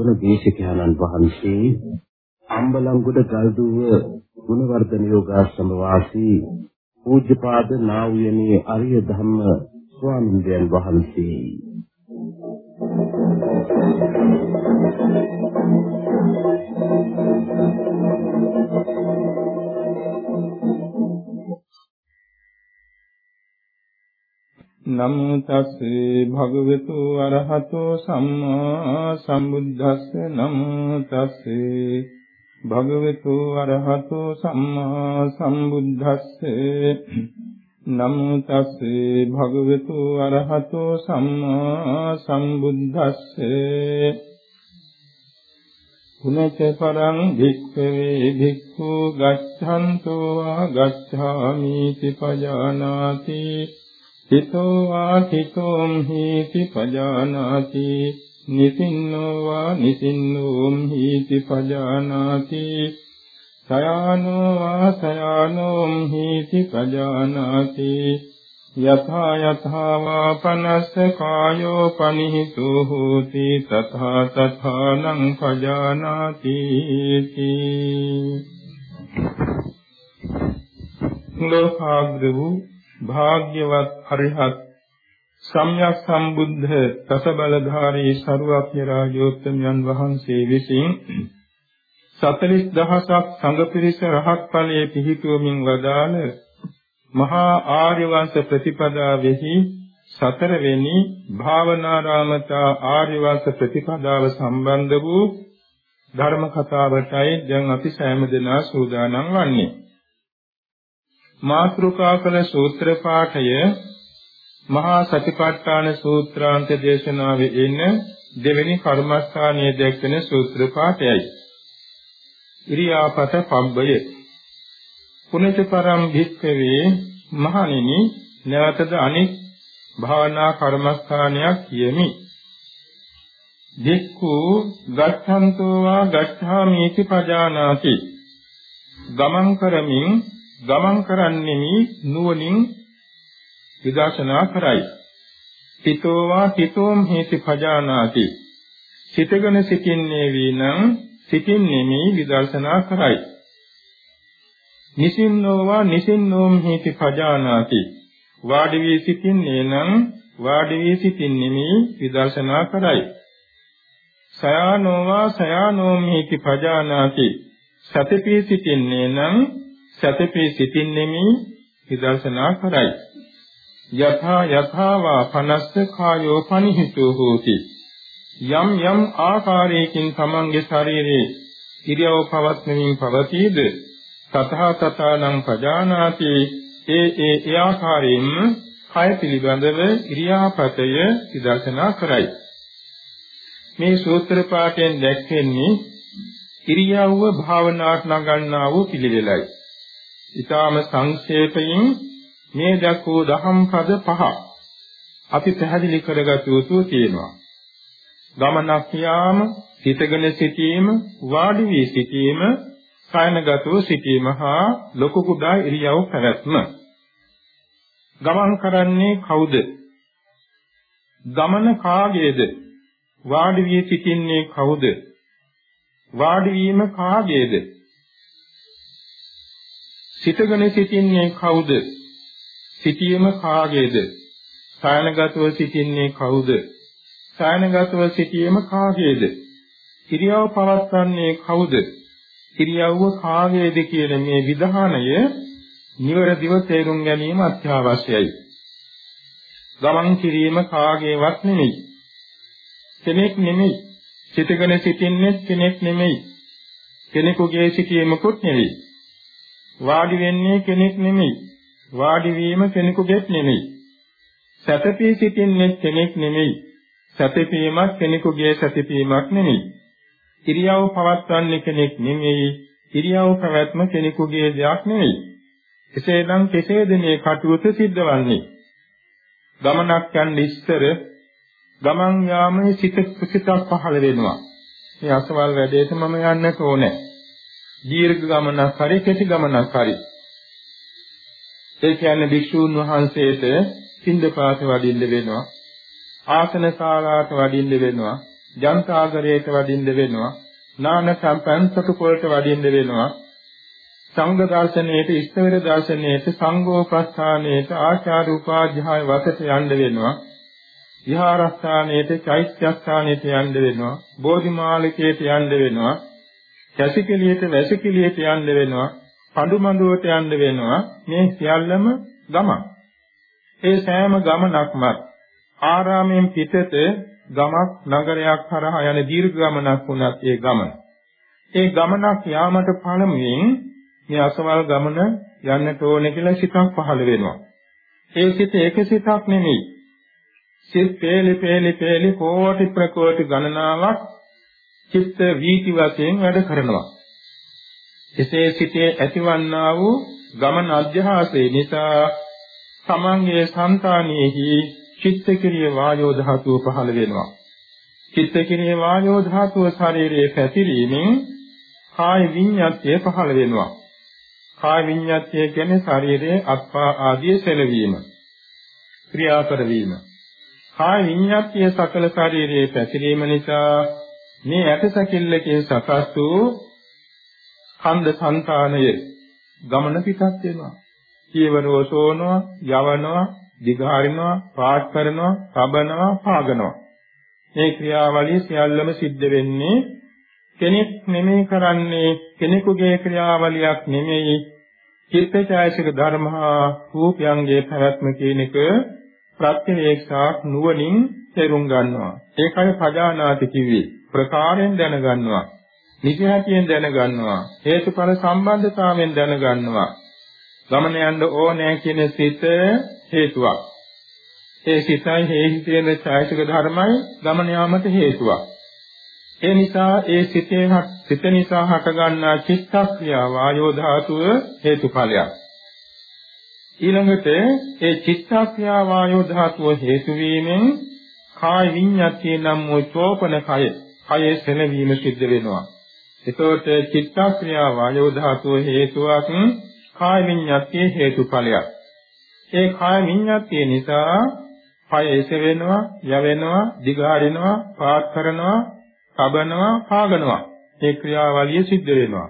අද ධර්මානුශාසනාව පවත්වන දේශකයන්න් වහන්සේ අම්බලන්ගොඩ ගල්දුව ගුණවර්ධන යෝගාශ්‍රම වාසී පූජ්‍යපාද නා වූ අරිය ධම්ම ස්වාමීන් වහන්සේ. නමෝ තස්සේ භගවතු අරහතෝ සම්මා සම්බුද්දස්ස නමෝ තස්සේ භගවතු අරහතෝ සම්මා සම්බුද්දස්සේ නමෝ තස්සේ භගවතු අරහතෝ සම්මා සම්බුද්දස්සේ පුනච පරං භික්ඛවේ භික්ඛු ගච්ඡන්තෝ වා ගච්ඡාමි තිපජානාති හිතෝ වා හිතෝම් හීති පජානාති නිසින්නෝ වා නිසින්නෝම් හීති පජානාති. සයානෝ වා සයානෝම් හීති පජානාති. යථා යථා වා පනස්ස කායෝ පනිහිතෝ හෝති තථා තථානං පජානාති. ලෝකාග්‍ර වූ භාග්‍යවත් අරිහත් සම්්‍යක් සම්බුද්ධ තසබලධාරී සරුවක්්‍ය රාජෝත්තමයන් වහන්සේ විසින් 40000ක් සංඝ පිරිස රහත් ඵලයේ පිහිටුවමින් වදාළ මහා ආර්ය වංශ ප්‍රතිපදාවෙහි සතරවෙනි භාවනාරාමතා ආර්ය වංශ ප්‍රතිපදාව සම්බන්ධ වූ ධර්ම කතාවටයි දැන් අපි සෑම දෙනා සූදානම් වන්නේ. මාත්‍රුකා කළ සූත්‍ර පාඨය මහා සතිපට්ඨාන සූත්‍රාන්ත දේශනාවේ එන දෙවෙනි කර්මස්ථානයේ දැක්වෙන සූත්‍ර පාඨයයි. ඉරියාපත පබ්බය. පුනච පරම් භික්ඛවේ මහණෙනි නැවතද අනෙක් භාවනා කර්මස්ථානයක් කියමි. දික්ඛු ගච්ඡන්තෝ වා ගච්ඡාමීති පජානාති. ගමන් කරමින් ගමන් කරන්නෙමි නුවණින් විදර්ශනා කරයි. සිතෝවා සිතෝම් හේති පජානාති. සිතගෙන සිටින්නේ වීනම් සිටින්නෙමි විදර්ශනා කරයි. නිසින්නෝවා නිසින්නෝම් හේති පජානාති. වාඩි වී සිටින්නේ නම් වාඩි වී සිටින්නෙමි විදර්ශනා කරයි. සයානෝවා සයානෝම් හේති පජානාති. සතපී සිටින්නේ නම් සැතපී සිටින්නෙමි විදර්ශනා කරයි. යථා යථාවා පනස්ස කායෝ පනිහිතෝ හෝති. යම් යම් ආකාරයකින් තමන්ගේ ශරීරයේ ඉරියව් පවත්වමින් පවතීද තථා තථානං පජානාති ඒ ඒ ඒ ආකාරයෙන් කය පිළිබඳව ඉරියාපතය විදර්ශනා කරයි. මේ සූත්‍ර පාඨයෙන් දැක්වෙන්නේ ඉරියව්ව භාවනාවට නගන්නා වූ පිළිවෙලයි. ඊටාම සංක්ෂේපයෙන් මේ දක්වූ දහම් පද පහ අපි පැහැදිලි කරගත යුතු තියෙනවා. ගමනක් යාම, සිතගෙන සිටීම, වාඩි වී සිටීම, කායනගතව සිටීම හා ලොකු කුඩා ඉරියව් පැවැත්ම. ගමන් කරන්නේ කවුද? ගමන කාගේද? වාඩි වී සිටින්නේ කවුද? වාඩි වීම කාගේද? සිතගෙන සිටින්නේ කවුද? සිටීම කාගේද? සායනගතව සිටින්නේ කවුද? සායනගතව සිටීම කාගේද? ඉරියව් පවත්වන්නේ කවුද? ඉරියව්ව කාගේද කියන මේ විධානය නිවැරදිව තේරුම් ගැනීම අත්‍යවශ්‍යයි. ගමන් කිරීම කාගේවත් නෙමෙයි. කෙනෙක් නෙමෙයි. සිතගෙන සිටින්නේ කෙනෙක් නෙමෙයි. කෙනෙකුගේ සිටීමකුත් නෙමෙයි. වාඩි වෙන්නේ කෙනෙක් නෙමෙයි. වාඩි වීම කෙනෙකුගේත් නෙමෙයි. සැතපී සිටින්නේ කෙනෙක් නෙමෙයි. සැතපීමක් කෙනෙකුගේ සැතපීමක් නෙමෙයි. ඉරියව් පවත්වන්නේ කෙනෙක් නෙමෙයි. ඉරියව් පැවැත්ම කෙනෙකුගේ දෙයක් නෙමෙයි. එසේනම් කෙසේද මේ කටයුතු සිද්ධවන්නේ? ගමනක් යන්න ඉස්සර ගමන් යාමේ සිත කුසිතක් පහළ වෙනවා. මේ අසවල් වැඩේට මම යන්නට ඕනේ. දීර්ඝ ගමනක් හරි කෙටි ගමනක් හරි. ඒ කියන්නේ භික්ෂූන් වහන්සේට පින්දපාත වඩින්න වෙනවා. ආසන ශාලාවට වඩින්න වෙනවා. ජනතාගරයට වඩින්න වෙනවා. නාන සම්පන්සතු කොල්ට වඩින්න වෙනවා. සංඝ දර්ශනයේට ඉස්තවර දර්ශනයේට සංඝෝපස්ථානයේට ආචාර්ය උපාධ්‍යාය වතට යන්න වෙනවා. විහාරස්ථානයේට චෛත්‍යස්ථානයට යන්න වෙනවා. බෝධිමාලිකයට යන්න වෙනවා. කැසිකිළියට වැසිකිළියට යන්න වෙනවා. පඳුමඳුවට යන්න වෙනවා. මේ සියල්ලම ගමන. ඒ සෑම ගමනක්ම ආරාමයෙන් පිටත ගමක් නගරයක් කරහා යන දීර්ඝ ගමනක් වුණත් ඒ ගමන. ඒ ගමනක් යාමට පළමුවෙන් මේ අසවල් ගමන යන්නට ඕනේ කියලා සිතක් පහළ වෙනවා. ඒ සිත එක සිතක් නෙමෙයි. සිත් පෙළි පෙළි පෙළි කෝටි ප්‍රකෝටි ගණනාවක් චිත්ත වීති වශයෙන් වැඩ කරනවා. එසේ සිතේ ඇතිවන්නා වූ ගමන අධ්‍යාසය නිසා තමන්ගේ సంతානෙහි චිත්තක්‍රිය වායෝ ධාතුව පහළ වෙනවා. චිත්තක්‍රිය වායෝ ධාතුව ශරීරයේ පැතිරීමෙන් කාය විඤ්ඤාත්ය පහළ වෙනවා. කාය විඤ්ඤාත්ය කියන්නේ ශරීරයේ අත්පා ආදී සැලවීම. ක්‍රියා කරවීම. කාය විඤ්ඤාත්ය සකල ශරීරයේ පැතිරීම නිසා මේ ඇටසැකිල්ලකින් සකස් වූ කන්ද సంతානය ගමන පිටත් වෙනවා. කීවරෝ සෝනවා, යවනවා, දිගහරිනවා, පාත් කරනවා, තබනවා, පාගනවා. මේ ක්‍රියාවලිය සියල්ලම සිද්ධ වෙන්නේ කෙනෙක් නෙමෙයි කරන්නේ කෙනෙකුගේ ක්‍රියාවලියක් නෙමෙයි චිත්තචෛසික ධර්මහා රූපයන්ගේ පැවැත්ම කියන එක ප්‍රත්‍යවේක්ෂාක් නුවණින් තේරුම් ගන්නවා. ඒකයි පජානාති කිව්වේ. ප්‍රකාරයෙන් දැනගන්නවා. නිසහතියෙන් දැනගන්නවා. හේතුඵල සම්බන්ධතාවයෙන් දැනගන්නවා. ගමන යන්න ඕනෑ කියන සිත හේතුවක්. ඒ සිතයි හේහිතේන ඡායසික ධර්මයි ගමන යාමට හේතුවක්. ඒ නිසා ඒ සිතේ සිත නිසා හටගන්නා චිත්තක්‍රියා වායෝ ධාතුව හේතුඵලයක්. ඊළඟට ඒ චිත්තක්‍රියා වායෝ ධාතුව හේතු වීමෙන් කාය විඤ්ඤාතිය නම් වූ චෝපන කය කයේ සෙලවීම සිද්ධ වෙනවා. එතකොට චිත්තක්‍රියා වායෝ ධාතුව හේතුවක් කාය විඤ්ඤාතියේ හේතුඵලයක්. ඒ කාය විඤ්ඤාතිය නිසා කය එසවෙනවා, යවෙනවා, දිගහරිනවා, පාත් කරනවා, කබනවා, පාගනවා. මේ ක්‍රියාවලිය සිද්ධ වෙනවා.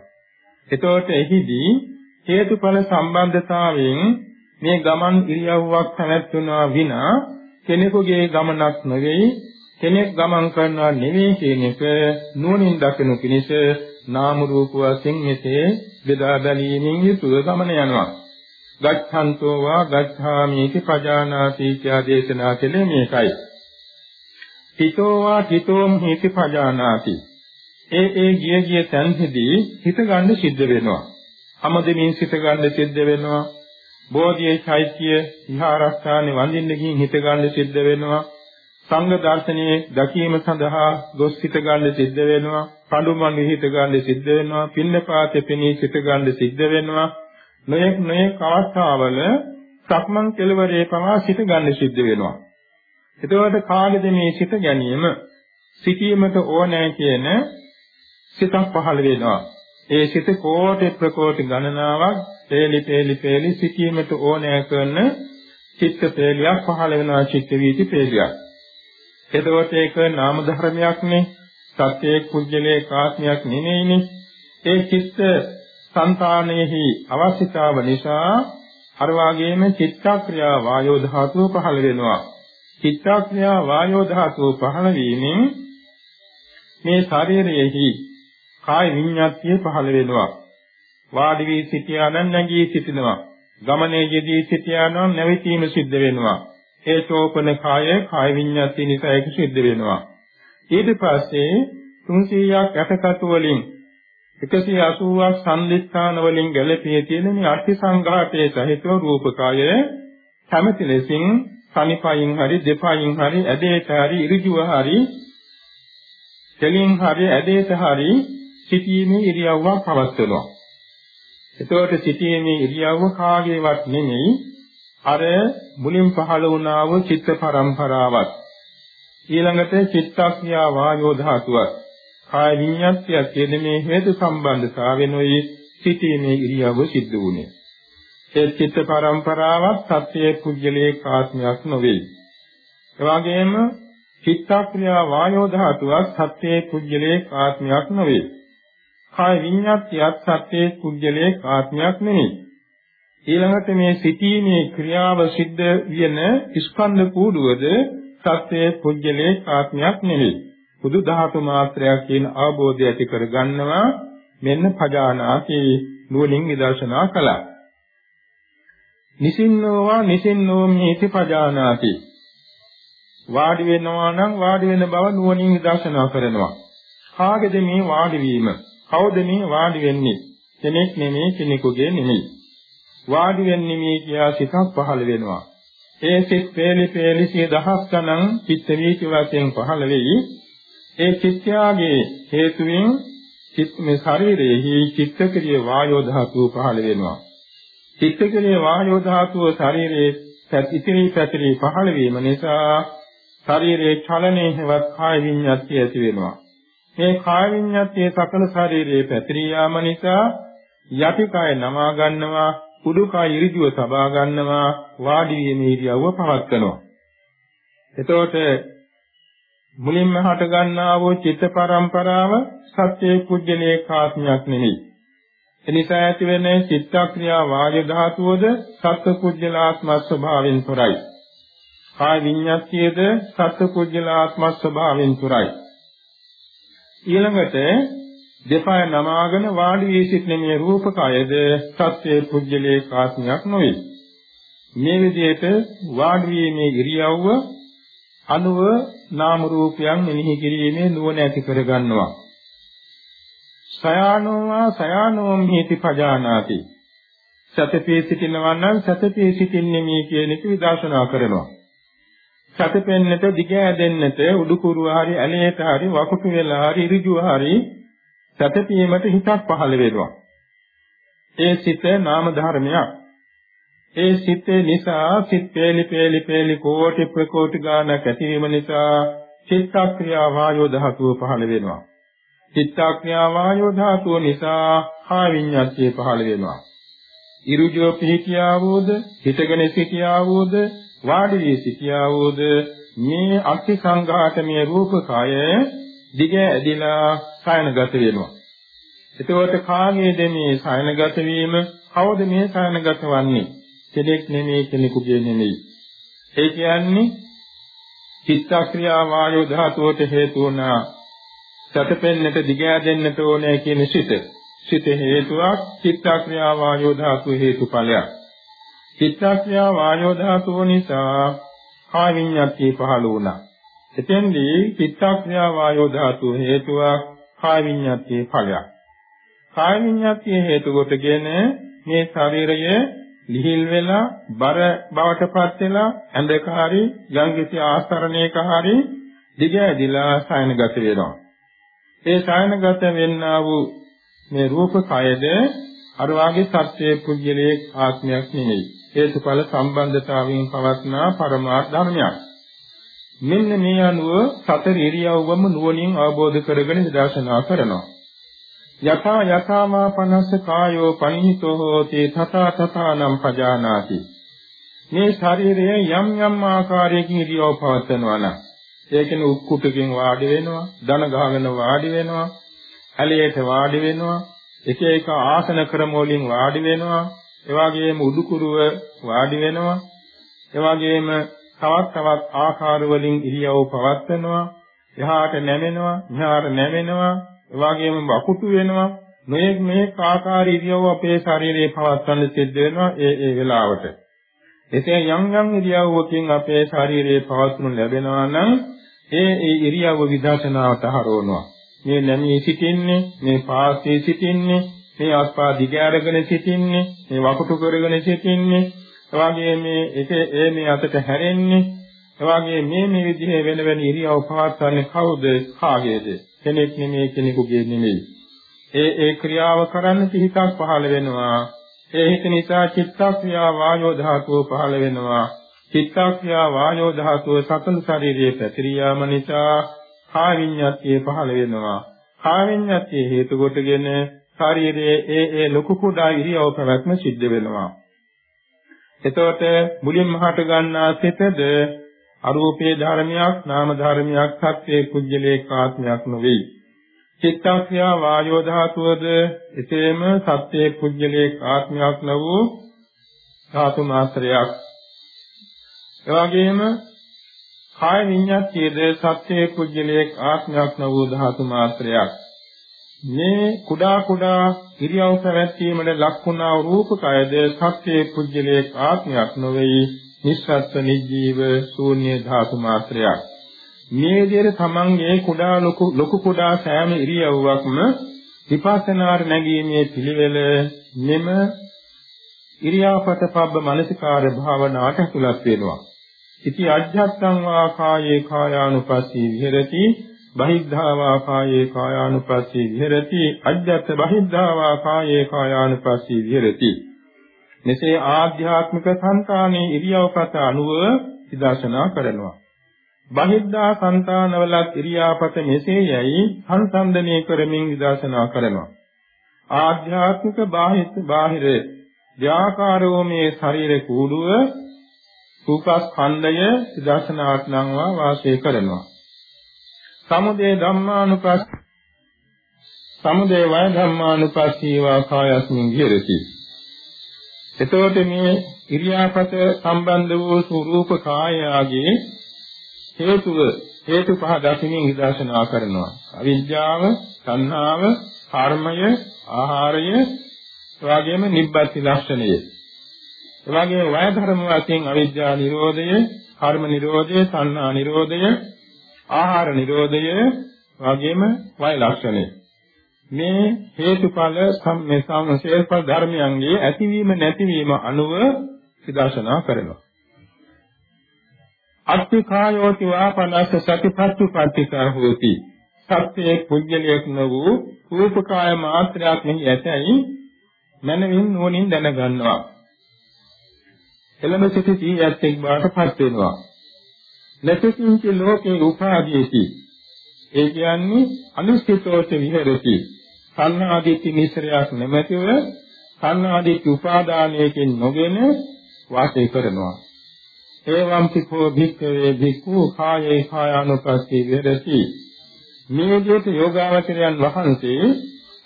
එතකොට එහිදී හේතුඵල සම්බන්ධතාවයෙන් මේ ගමන් ඉරියව්වක් පැවැත්වනවා විනා කෙනෙකුගේ ගමනක් නෙවෙයි කෙනෙක් ගමන් කරනවා නෙවෙයි කියන එක නුවණින් දකිනු පිණිස නාම රූප වශයෙන් මෙසේ බෙදා බැලීමෙන් යුතුව ගමන යනවා. ගච්ඡන්තෝ වා ගච්ඡාමීති පජානාති කියා දේශනා කළේ මේකයි. හිතෝ වා හිතෝම් හිති පජානාති. ඒ ඒ ගිය ගිය තැන්හිදී හිත ගන්න සිද්ධ වෙනවා. අමදමින් සිත ගන්න සිද්ධ වෙනවා. බෝධියේ චෛත්‍ය විහාරස්ථානේ වඳින්න ගිහින් හිත ගන්න සිද්ධ වෙනවා. සංඝ දර්ශනයේ දැකීම සඳහා ගොස් සිත ගන්න සිද්ධ වෙනවා. පඬුමන් හිත ගන්න සිද්ධ වෙනවා. පින්නපාතේ පෙනී සිත ගන්න සිද්ධ වෙනවා. නොයෙක් නොයෙක් අවස්ථාවල සක්මන් කෙලවරේ පවා සිත ගන්න සිද්ධ වෙනවා. එතකොට කාගෙද මේ සිත ගැනීම සිටීමට ඕනෑ කියන සිතක් පහළ වෙනවා. ඒ සිත කෝටි ප්‍රකෝටි ගණනාවක් පේලි පේලි පේලි සිටීමට ඕනෑ කරන චිත්ත පේලියක් පහළ වෙනවා චිත්ත වීති පේලියක්. එතකොට ඒක නාම ධර්මයක්නේ. සත්‍යයේ කුජලයේ කාත්මයක් නෙමෙයිනේ. ඒ චිත්ත සංතානෙහි අවශ්‍යතාව නිසා අර වාගේම චිත්තක්‍රියා වායෝ ධාතුව පහළ වෙනවා. චිත්තක්‍රියා වායෝ ධාතුව පහළ වීමෙන් මේ ශරීරයේහි කාය විඤ්ඤාතිය පහළ වෙනවා. වාඩි වී සිටියා නම් නැගී සිටිනවා. ගමනේ යෙදී සිටියා නම් නැවතීම සිද්ධ වෙනවා. ඒ චෝපන කාය කාය විඤ්ඤාතිය නිසා ඒක සිද්ධ වෙනවා. ඊට පස්සේ 300ක් යටකතු වලින් 180ක් සම්දිස්ථාන වලින් ගැළපී තියෙන මේ අර්ථ සංඝාතයේ සහිතව රූපකය කැමැති ලෙසින් සනිපයින් හරි දෙපයින් හරි ඇදේට හරි ඉරිජුව හරි දෙලින් හරි ඇදේට හරි සිටීමේ ඉරියව්වක් පවත්වනවා. එතකොට සිටීමේ ඉරියව්ව කාගේවත් නෙමෙයි අර මුලින් පහළ වුණා වූ චිත්ත පරම්පරාවක්. ඊළඟට චිත්තක්‍රියා වායෝ ධාතුවක්. කාය විඤ්ඤාත්ය කියන මේ හේතු සම්බන්ධතාවෙනුයි සිටීමේ ඉරියව්ව සිද්ධ වුනේ. ඒ චිත්ත පරම්පරාවක් සත්‍යයේ කුජලයේ ආත්මයක් නොවේ. එවාගෙම චිත්තක්‍රියා වායෝ ධාතුවක් සත්‍යයේ කුජලයේ ආත්මයක් නොවේ. කාය විඤ්ඤාතියත් සත්‍යයේ කුජලයේ ආත්මයක් නෙමෙයි. ඊළඟට මේ සිටීමේ ක්‍රියාව සිද්ධ වෙන ස්කන්ධ කූඩුවද සත්‍යයේ කුජලයේ ආත්මයක් නෙමෙයි. බුදු ධාතු මාත්‍රයක් කියන අවබෝධය ඇති කර ගන්නවා මෙන්න පජානාති නුවණින් විදර්ශනා කළා. නිසින්නෝවා නිසින්නෝ මේති පජානාති වාඩි වෙනවා නම් වාඩි වෙන බව නුවණින් දර්ශනා කරනවා. කාගේද මේ වාඩි වීම? කවුද මේ වාඩි වෙන්නේ? කෙනෙක් නෙමෙයි කෙනෙකුගේ නෙමෙයි. වාඩි වෙන්නේ මේ කියා සිතක් පහළ වෙනවා. ඒ සිත් පේලි පේලි සිය දහස් ගණන් චිත්ත වීති වශයෙන් පහළ වෙයි. ඒ චිත්තයාගේ හේතුවෙන් චිත්ත මේ ශරීරයේහි චිත්තක්‍රිය වායෝ ධාතුව පහළ වෙනවා. චිත්තක්‍රිය වායෝ ධාතුව ශරීරයේ ඉතිරි පැතිරි පහළ වීම නිසා ශරීරයේ චලනයේ හෙවත් කාය විඤ්ඤාතිය ඇති වෙනවා. මේ කාය විඤ්ඤාතිය සකල ශරීරයේ පැතිරී යාම නිසා යටි කය නමා ගන්නවා, උඩු කය ඉරිජුව සබා ගන්නවා, වාඩි වීමේ ඉරියව්ව පවත්වනවා. එතකොට මුලින්ම හට ගන්නා වූ චිත්ත පරම්පරාව සත්‍යයේ කුජලයේ කාත්මයක් නෙවෙයි. එනිසා ඇති වෙන චිත්තක්‍රියා වායු ධාතුවද සත්‍ය කුජලාත්ම ස්වභාවයෙන් තොරයි. කාය විඤ්ඤාතියේද සත්පුජ්‍යලාත්ම ස්වභාවයෙන් තුරයි. ඊළඟට දෙපය නමාගෙන වාඩි වී සිටින මේ රූපකයද සත්‍යයේ පුජ්‍යලේ කාස්මයක් නොවේ. මේ විදිහට වාඩි වීමේ ඉරියව්ව අනුව නාම රූපයන් මෙනෙහි කිරීමේ නුවණ ඇති කර ගන්නවා. සයානෝවා සයානෝම් හේති පජානාති. සතපේ සිටිනවා නම් සතපේ සිටින්නේ මේ කියන එක විදර්ශනා කරනවා. සැතපෙන්නට දිග ඇදෙන්නට උඩුකුරු හරි ඇලේට හරි වකුටු වෙලා හරි ඍජුව හරි සැතපීමට හිතක් පහළ වෙනවා. ඒ සිත නාම ධර්මයක්. ඒ සිතේ නිසා සිත් පේලි පේලි පේලි කෝටි ප්‍රකෝටි ගානක් ඇතිවීම නිසා චිත්තක්‍රියා වායෝ ධාතුව පහළ වෙනවා. චිත්තක්‍රියා වායෝ ධාතුව නිසා කාය විඤ්ඤාතිය පහළ වෙනවා. ඉරුජෝ පිහිටියාවෝද හිතගෙන සිටියාවෝද වාඩි වී සිටියා වූද මේ අක්ෂි සංඝාතමේ රූපකය දිග ඇදිලා සයනගත වෙනවා. එතකොට කාගේද මේ සයනගත වීම? කවුද මේ සයනගත වන්නේ? කෙනෙක් නෙමෙයි කෙනෙකුගේ නෙමෙයි. ඒ කියන්නේ චිත්තක්‍රියා වායෝ ධාතුවට හේතු වුණා සැතපෙන්නට දිග ඇදෙන්නට ඕනේ කියන සිත. සිත හේතුවක් චිත්තක්‍රියා වායෝ ධාතු හේතුඵලයක්. චිත්තක්‍රියා වායෝ ධාතුව නිසා කාය විඤ්ඤාතිය පහළ වුණා. එතෙන්දී චිත්තක්‍රියා වායෝ ධාතුව හේතුවක් කාය විඤ්ඤාතියේ ඵලයක්. කාය විඤ්ඤාතිය හේතු කොටගෙන මේ ශරීරය ලිහිල් වෙලා බර බවටපත් වෙලා ඇඳක හරි යම්කිසි ආස්තරණයක හරි දිග ඇදිලා සයනගත වෙනවා. ඒ සයනගත වෙන්නා වූ මේ රූප කයද අර වාගේ සත්‍යයේ පුජ්‍යලයේ ආත්මයක් නෙමෙයි. හේතුඵල සම්බන්ධතාවයෙන් පවත්නා පරමාර්ථ ධර්මයක්. මෙන්න මේ අනුව සතර ඉරියව්වම නුවණින් අවබෝධ කරගෙන දර්ශනා කරනවා. යථා යථාමා පනස්ස කායෝ පනිහිතෝ හෝති තථා තථානම් පජානාති. මේ ශරීරයේ යම් යම් ආකාරයකින් ඉරියව් පවත්වනවා නම් ඒ කියන්නේ උක්කුටකින් වාඩි වෙනවා, දන ගහගෙන වාඩි වෙනවා, ඇලයට වාඩි වෙනවා, එක එක ආසන ක්‍රම වලින් වාඩි වෙනවා, එවාගෙම උඩුකුරුව වාඩි වෙනවා. එවාගෙම තවත් තවත් ආකාර වලින් ඉරියව් පවත්වනවා. එහාට නැමෙනවා, මෙහාට නැමෙනවා. එවාගෙම වකුටු වෙනවා. මේ මේ ආකාර ඉරියව් අපේ ශරීරයේ පවත්වන්න සිද්ධ වෙනවා ඒ ඒ වෙලාවට. එතෙන් යම් යම් ඉරියව්වකින් අපේ ශරීරයේ පවත්වනු ලැබෙනවා නම් ඒ ඒ ඉරියව්ව විදර්ශනාවට හරවනවා. මේ නැමී සිටින්නේ, මේ පාස්සේ සිටින්නේ, මේ ආස්පා දිග අරගෙන සිටින්නේ මේ වකුටු කරගෙන සිටින්නේ එවාගේ මේ එක ඒ මේ අතට හැරෙන්නේ එවාගේ මේ මේ විදිහේ වෙන වෙන ඉරියව් පවත්වන්නේ කවුද? කාගේද? කෙනෙක් නෙමෙයි කෙනෙකුගේ නෙමෙයි ඒ ඒ ක්‍රියාව කරන්න හිතක් පහළ වෙනවා. ඒ හිත නිසා චිත්තක්‍රියා වායෝ ධාතුව පහළ වෙනවා. චිත්තක්‍රියා වායෝ ධාතුව සතන් ශරීරයේ පැතිරියාම නිසා කාය විඤ්ඤාතිය පහළ වෙනවා. කාය විඤ්ඤාතිය හේතු කොටගෙන ශරීරයේ ඒ ඒ ලොකු කුඩා ඉරියව් පැවැත්ම සිද්ධ වෙනවා. එතකොට මුලින්ම හට ගන්නා සිතද අරූපේ ධර්මයක් නාම ධර්මයක් සත්‍යයේ කුජලේ ආත්මයක් නොවේ. චිත්තක්‍රියා වායෝ ධාතුවද එසේම සත්‍යයේ කුජලේ ආත්මයක් නොවූ ධාතු මාත්‍රයක්. එවාගෙම කාය විඤ්ඤාතියේද සත්‍යයේ කුජලේ ආත්මයක් නොවූ ධාතු මාත්‍රයක්. මේ කුඩා කුඩා ඉරියව් පැවැත්වීමට ලක්ුණා රූපකයද සත්‍යයේ කුජලේ ආත්මයක් නොවේ නිස්සත්ත්ව නිජීව ශූන්‍ය ධාතු මාත්‍රයක්. මේ විදිහට තමන්ගේ කුඩා ලොකු ලොකු කුඩා සෑම ඉරියව්වක්ම විපස්සනාර නැගීමේ පිළිවෙල මෙම ඉරියාපත පබ්බ මනසිකාර භාවනාවට ඇතුළත් වෙනවා. ඉති අජ්ජත්තං වා කායේ කායානුපස්සී විහෙරති බහිද්ධා වා කායේ කායානුපස්සී විහෙරති අජ්ජත් බහිද්ධා වා කායේ කායානුපස්සී විහෙරති මෙසේ ආධ්‍යාත්මික සංකානේ ඉරියව්පත අනුව විදර්ශනා කරනවා බහිද්ධා సంతානවලත් ඉරියාපත මෙසේයයි සංසන්දනය කරමින් විදර්ශනා කරනවා. ආධ්‍යාත්මික බාහිර බාහිර ව්‍යාකාරෝ මේ ශරීර කූඩුව රූපස්කන්ධය විදර්ශනාට නම්වා වාසය කරනවා. සමුදේ ධම්මානුපස් සමුදේ වය ධම්මානුපස්සීවා කායස්මින් විහෙරති. එතකොට මේ ඉරියාපත සම්බන්ධ වූ ස්වરૂප කායයාගේ හේතුව හේතු පහ දකිනින් විදර්ශනා කරනවා. අවිද්‍යාව, සංහාව, කර්මය, ආහාරය, එවාගෙම නිබ්බති ලක්ෂණය. එවාගෙම වය ධර්ම වශයෙන් අවිද්‍යා නිරෝධය, කර්ම නිරෝධය, සංහා නිරෝධය, ආහාර නිරෝධය, එවාගෙම වය ලක්ෂණය. මේ හේතුඵල සම්මේ සම්ශේෂ ධර්මයන්ගේ ඇතිවීම නැතිවීම අනුව විදර්ශනා කරනවා. අත්ථකායෝති වාපනස්ස සතිපත්තුපත්තිකා හෝති සත්‍යයේ කුජලියක් නොවූ රූපකාය මාත්‍රයක් මෙහි ඇතැයි මනමින් නුවණින් දැනගන්නවා එළඹ සිටි සීයත් එක් බාටපත් වෙනවා නැසකින්ච ලෝකේ උපාදීති. ඒ කියන්නේ අනුස්තිතෝච විහෙරති. සංනාදිත්‍ය මිශ්‍රයක් නැමැතිව සංනාදිත්‍ය උපාදානයකින් නොගෙන වාසය කරනවා. එවං පිකෝ භික්ඛවේ භික්ඛු කායේ කායානුපස්සී විහෙරති. මේ විදිහට යෝගාවචරයන් වහන්සේ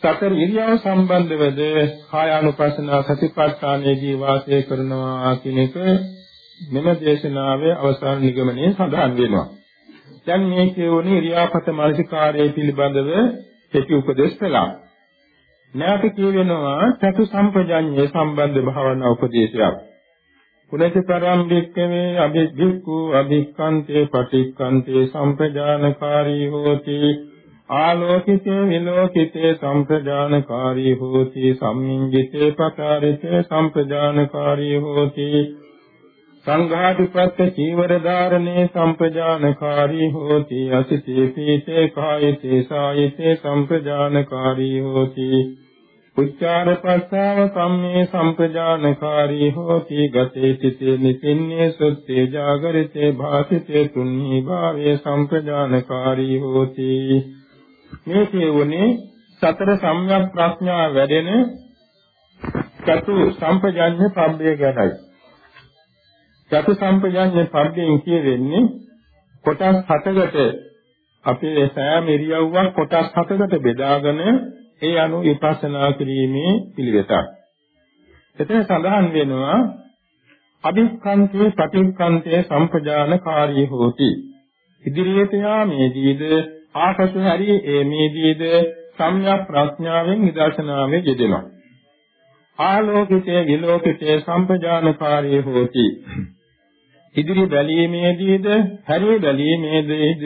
සතර ඉරියව් සම්බන්ධවද කායානුපස්සනා සතිපට්ඨානයේදී වාසය කරනවා කියන එක මෙම දේශනාවේ අවසාන නිගමනයේ සඳහන් වෙනවා. දැන් මේ කියවුනේ ඉරියාපත මානසිකාරයේ පිළිබඳව කෙටි උපදේශ කළා. නැවත කියවෙනවා චතු සම්පජඤ්ඤේ සම්බන්ධ භාවනා උපදේශයක්. පුනචතරම් වික්කමේ අභිධික්ඛු අභික්ඛන්තේ පටික්ඛන්තේ සම්ප්‍රජානකාරී හෝති ආලෝකිතේ විලෝකිතේ සම්ප්‍රජානකාරී හෝති සම්මිංජිතේ පකාරිතේ සම්ප්‍රජානකාරී හෝති සංඝාටිපත්ත චීවර ධාරණේ සම්ප්‍රජානකාරී හෝති. අසිතේ පීතේ කායිතේ සායිතේ සම්ප්‍රජානකාරී හෝති. උච්චාර පස්සාව කම්මේ සම්පජානකාරී හෝති. ගතේ තිතේ නිසින්නේ සුත්තේ ජාගරිතේ භාසිතේ තුන්හි භාවයේ සම්පජානකාරී හෝති. මේ කියුනේ සතර සම්‍යක් ප්‍රඥා වැඩෙන චතු සම්පජාඤ්ඤ පබ්බේ ගැනයි. චතු සම්පජාඤ්ඤ පබ්බෙන් කියවෙන්නේ කොටස් හතකට අපේ සෑම ඉරියව්වක් කොටස් හතකට බෙදාගෙන ඒ අනුව විපස්සනා කිරීමේ පිළිවෙතක්. එතන සඳහන් වෙනවා අභික්ඛන්තේ පටික්ඛන්තේ සම්පජානකාරී හෝති. ඉදිරියට යාමේදීද ආපසු හැරී ඒමේදීද සම්‍යක් ප්‍රඥාවෙන් නිදර්ශනාවේ යෙදෙනවා. ආලෝකිතේ විලෝකිතේ සම්පජානකාරී හෝති. ඉදිරි බැලීමේදීද හැරී බැලීමේදීද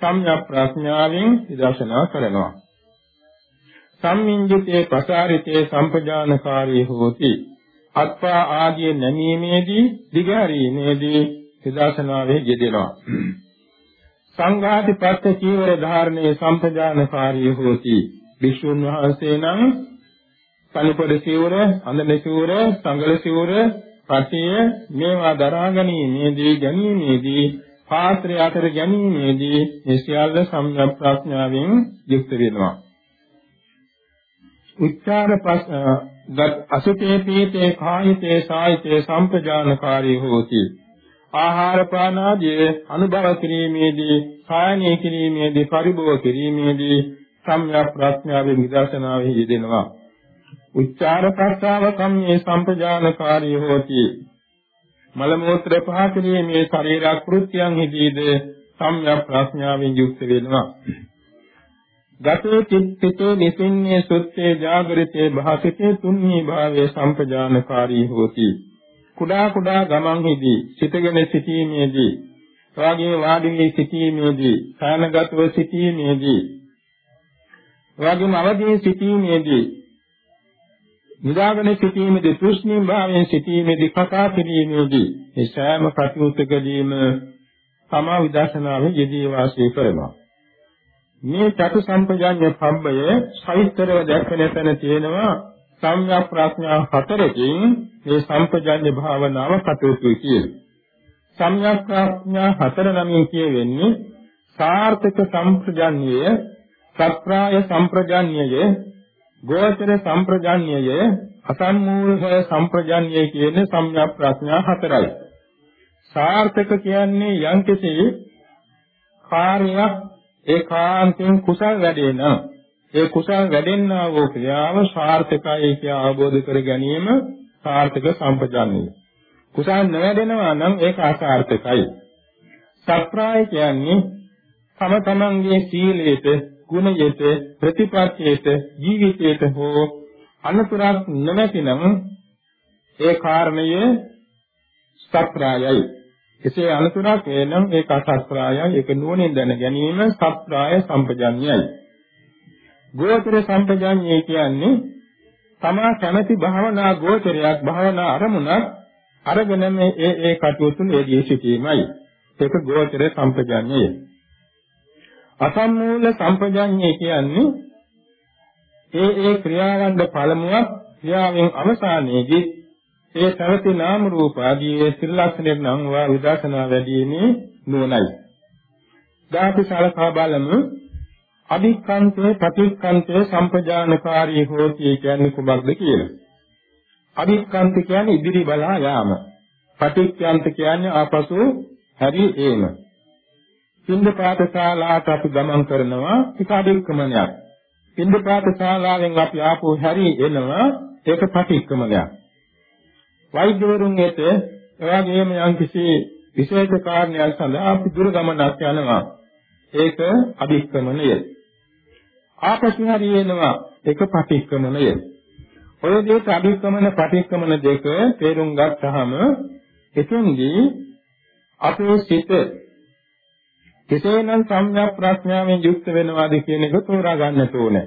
සම්‍යක් ප්‍රඥාවෙන් නිදර්ශනා කරනවා. සම්මින්ජිතේ ප්‍රසාරිතේ සම්පජානකාරී හෝති අත්පා ආදී නැමීමේදී දිගහැරීමේදී විදර්ශනාවේ යෙදෙනවා සංඝාතිපත්ත චීවර ධාරණේ සම්පජානකාරී හෝති වික්ෂුන් වහන්සේ නම් කලිපොඩ සිවුර, අඳන සිවුර, සංගල සිවුර, පටිය මේවා දරා ගැනීමේදී ගැනීමේදී පාත්‍රය අතර ගැනීමේදී මේ සියල්ල සම්‍යක් ප්‍රඥාවෙන් යුක්ත වෙනවා. උච්චාර අසුතේ පීතේ කායිතේ සායිතේ සම්පජානකාරී හෝති ආහාර පාන ආදී අනුභව කිරීමේදී කායනීය කිරීමේදී පරිභෝග කිරීමේදී සම්‍යක් ප්‍රඥාවේ නිදර්ශනාවෙහි යෙදෙනවා උච්චාර ප්‍රස්තාව කම්මේ සම්පජානකාරී හෝති. මල මූත්‍ර පහ කිරීමේ ශරීර කෘත්‍යයන් හිදීද සම්‍යක් ප්‍රඥාවෙන් යුක්ත වෙනවා. ගතේ චිත්තේ නිසින්නේ සුත්තේ ජාගරිතේ භාසිතේ තුන්හි භාවයේ සම්පජානකාරී හෝති. කුඩා කුඩා ගමන්හිදී සිටගෙන සිටීමේදී එවාගේ වාඩි වී සිටීමේදී සානගතව සිටීමේදී එවාගේම අවදීන් සිටීමේදී නිදාගෙන සිටීමේදී තෘෂ්ණී භාවයෙන් සිටීමේදී කතා කිරීමේදී මේ සෑම කටයුත්තකදීම තමා විදර්ශනාවේ යෙදී වාසය කරනවා මේ චතු සම්පජාඤ්ඤ පබ්බය සවිස්තරව දැක්වෙන තැන තියෙනවා සම්‍යක් ප්‍රඥා හතරකින් මේ සම්පජාඤ්ඤ භාවනාව කටයුතු කියලා. සම්‍යක් ප්‍රඥා හතර නමින් කියවෙන්නේ සාර්ථක සම්ප්‍රජාඤ්ඤය, සත්‍රාය සම්ප්‍රජාඤ්ඤය, ගෝචර සම්ප්‍රජාඤ්ඤය, අසම්මූලක සම්ප්‍රජාඤ්ඤය කියන සම්‍යක් ප්‍රඥා හතරයි. සාර්ථක කියන්නේ යම්කිසි කාර්යයක් ඒකාන්තයෙන් කුසල් වැඩේ නම් ඒ කුසල් වැඩෙන්නා වූ ක්‍රියාව සාර්ථකයි කියලා අවබෝධ කර ගැනීම සාර්ථක සම්පජන්ණය. කුසල් නොවැඩෙනවා නම් ඒක අසාර්ථකයි. සත්‍රාය කියන්නේ තම තමන්ගේ සීලයට, ගුණයට, ප්‍රතිපත්තියට, ජීවිතයට හෝ අනුතරක් නොමැතිනම් ඒ කාරණය සත්‍රායයි. එසේ අනුතරක් එනම් ඒක අසත්‍රායයි ඒක නුවණින් දැන ගැනීම සත්‍රාය සම්පජඤ්ඤයයි. ගෝචර සම්පජඤ්ඤය කියන්නේ තමා කැමැති භාවනා ගෝචරයක් භාවනා අරමුණක් අරගෙන මේ ඒ ඒ කටයුතු යෙදී සිටීමයි. ඒක ගෝචර සම්පජඤ්ඤය. අසම්මූල සම්පජඤ්ඤය කියන්නේ ඒ ඒ ක්‍රියාවන්ගේ පළමුවක් ක්‍රියාවෙන් අවසානයේදී ඒ සවති නාම රූප ආදී ත්‍රිලක්ෂණය නම් වා විදර්ශනා වැඩිීමේ නුවණයි. ධාතු සලකා බලමු අභික්ඛන්තේ ප්‍රතික්ඛන්තේ සම්පජානකාරී හෝති කියන්නේ කුමක්ද කියලා. අභික්ඛන්ත කියන්නේ ඉදිරි බලා යාම. ප්‍රතික්ඛන්ත කියන්නේ ආපසු හැරි ඒම. පින්දපාත ශාලාවට අපි ගමන් කරනවා ඒක අභික්‍රමණයක්. පින්දපාත ශාලාවෙන් අපි ආපහු හැරි එනවා ඒක ප්‍රතික්‍රමණයක්. වෛද්‍යවරුන් වෙත එවාගේම යම්කිසි විශේෂ කාරණයක් සඳහා අපි දුර ගමනක් යනවා. ඒක අභික්‍රමණය. ආපසු හරියනවා ඒක පටික්‍රමණය. ඔය දෙක අභික්‍රමණ පටික්‍රමණ දෙක තේරුම් ගත්තහම එතෙන්දී අපේ සිත කෙසේනම් සම්‍යක් ප්‍රඥාවෙන් යුක්ත වෙනවාද කියන එක තෝරා ගන්නට ඕනේ.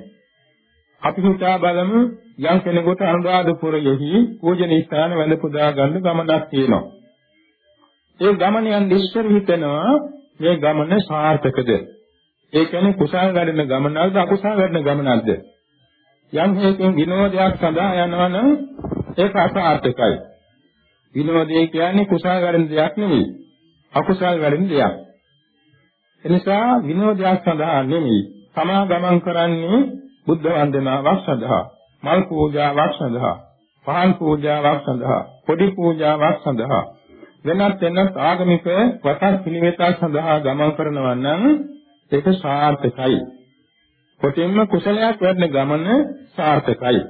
අපි හිතා බලමු යම් කෙනෙකුට අනුරාධපුරයෙහි පූජනීය ස්ථාන වැඳ පුදා ගන්න ගමනක් තියෙනවා. ඒ ගමන යන ඉස්සර හිතනවා මේ ගමන සාර්ථකද? ඒ කියන්නේ කුසල් වැඩෙන ගමනක්ද අකුසල් වැඩෙන ගමනක්ද? යම් හේතුන් විනෝදයක් සඳහා යනවා නම් ඒක අසාර්ථකයි. විනෝදේ කියන්නේ කුසල් වැඩෙන දෙයක් නෙවෙයි. අකුසල් වැඩෙන දෙයක්. එනිසා විනෝදයක් සඳහා නෙවෙයි. තමා ගමන් කරන්නේ බුද්ධ වන්දනාවක් සඳහා මල් පූජාවක් සඳහා, පහන් පූජාවක් සඳහා, පොඩි පූජාවක් සඳහා වෙනත් වෙනත් ආගමික වතක් පිළිවෙතක් සඳහා ගමන් කරනවා නම් ඒක සාර්ථකයි. කොටින්ම කුසලයක් වැඩන ගමන සාර්ථකයි.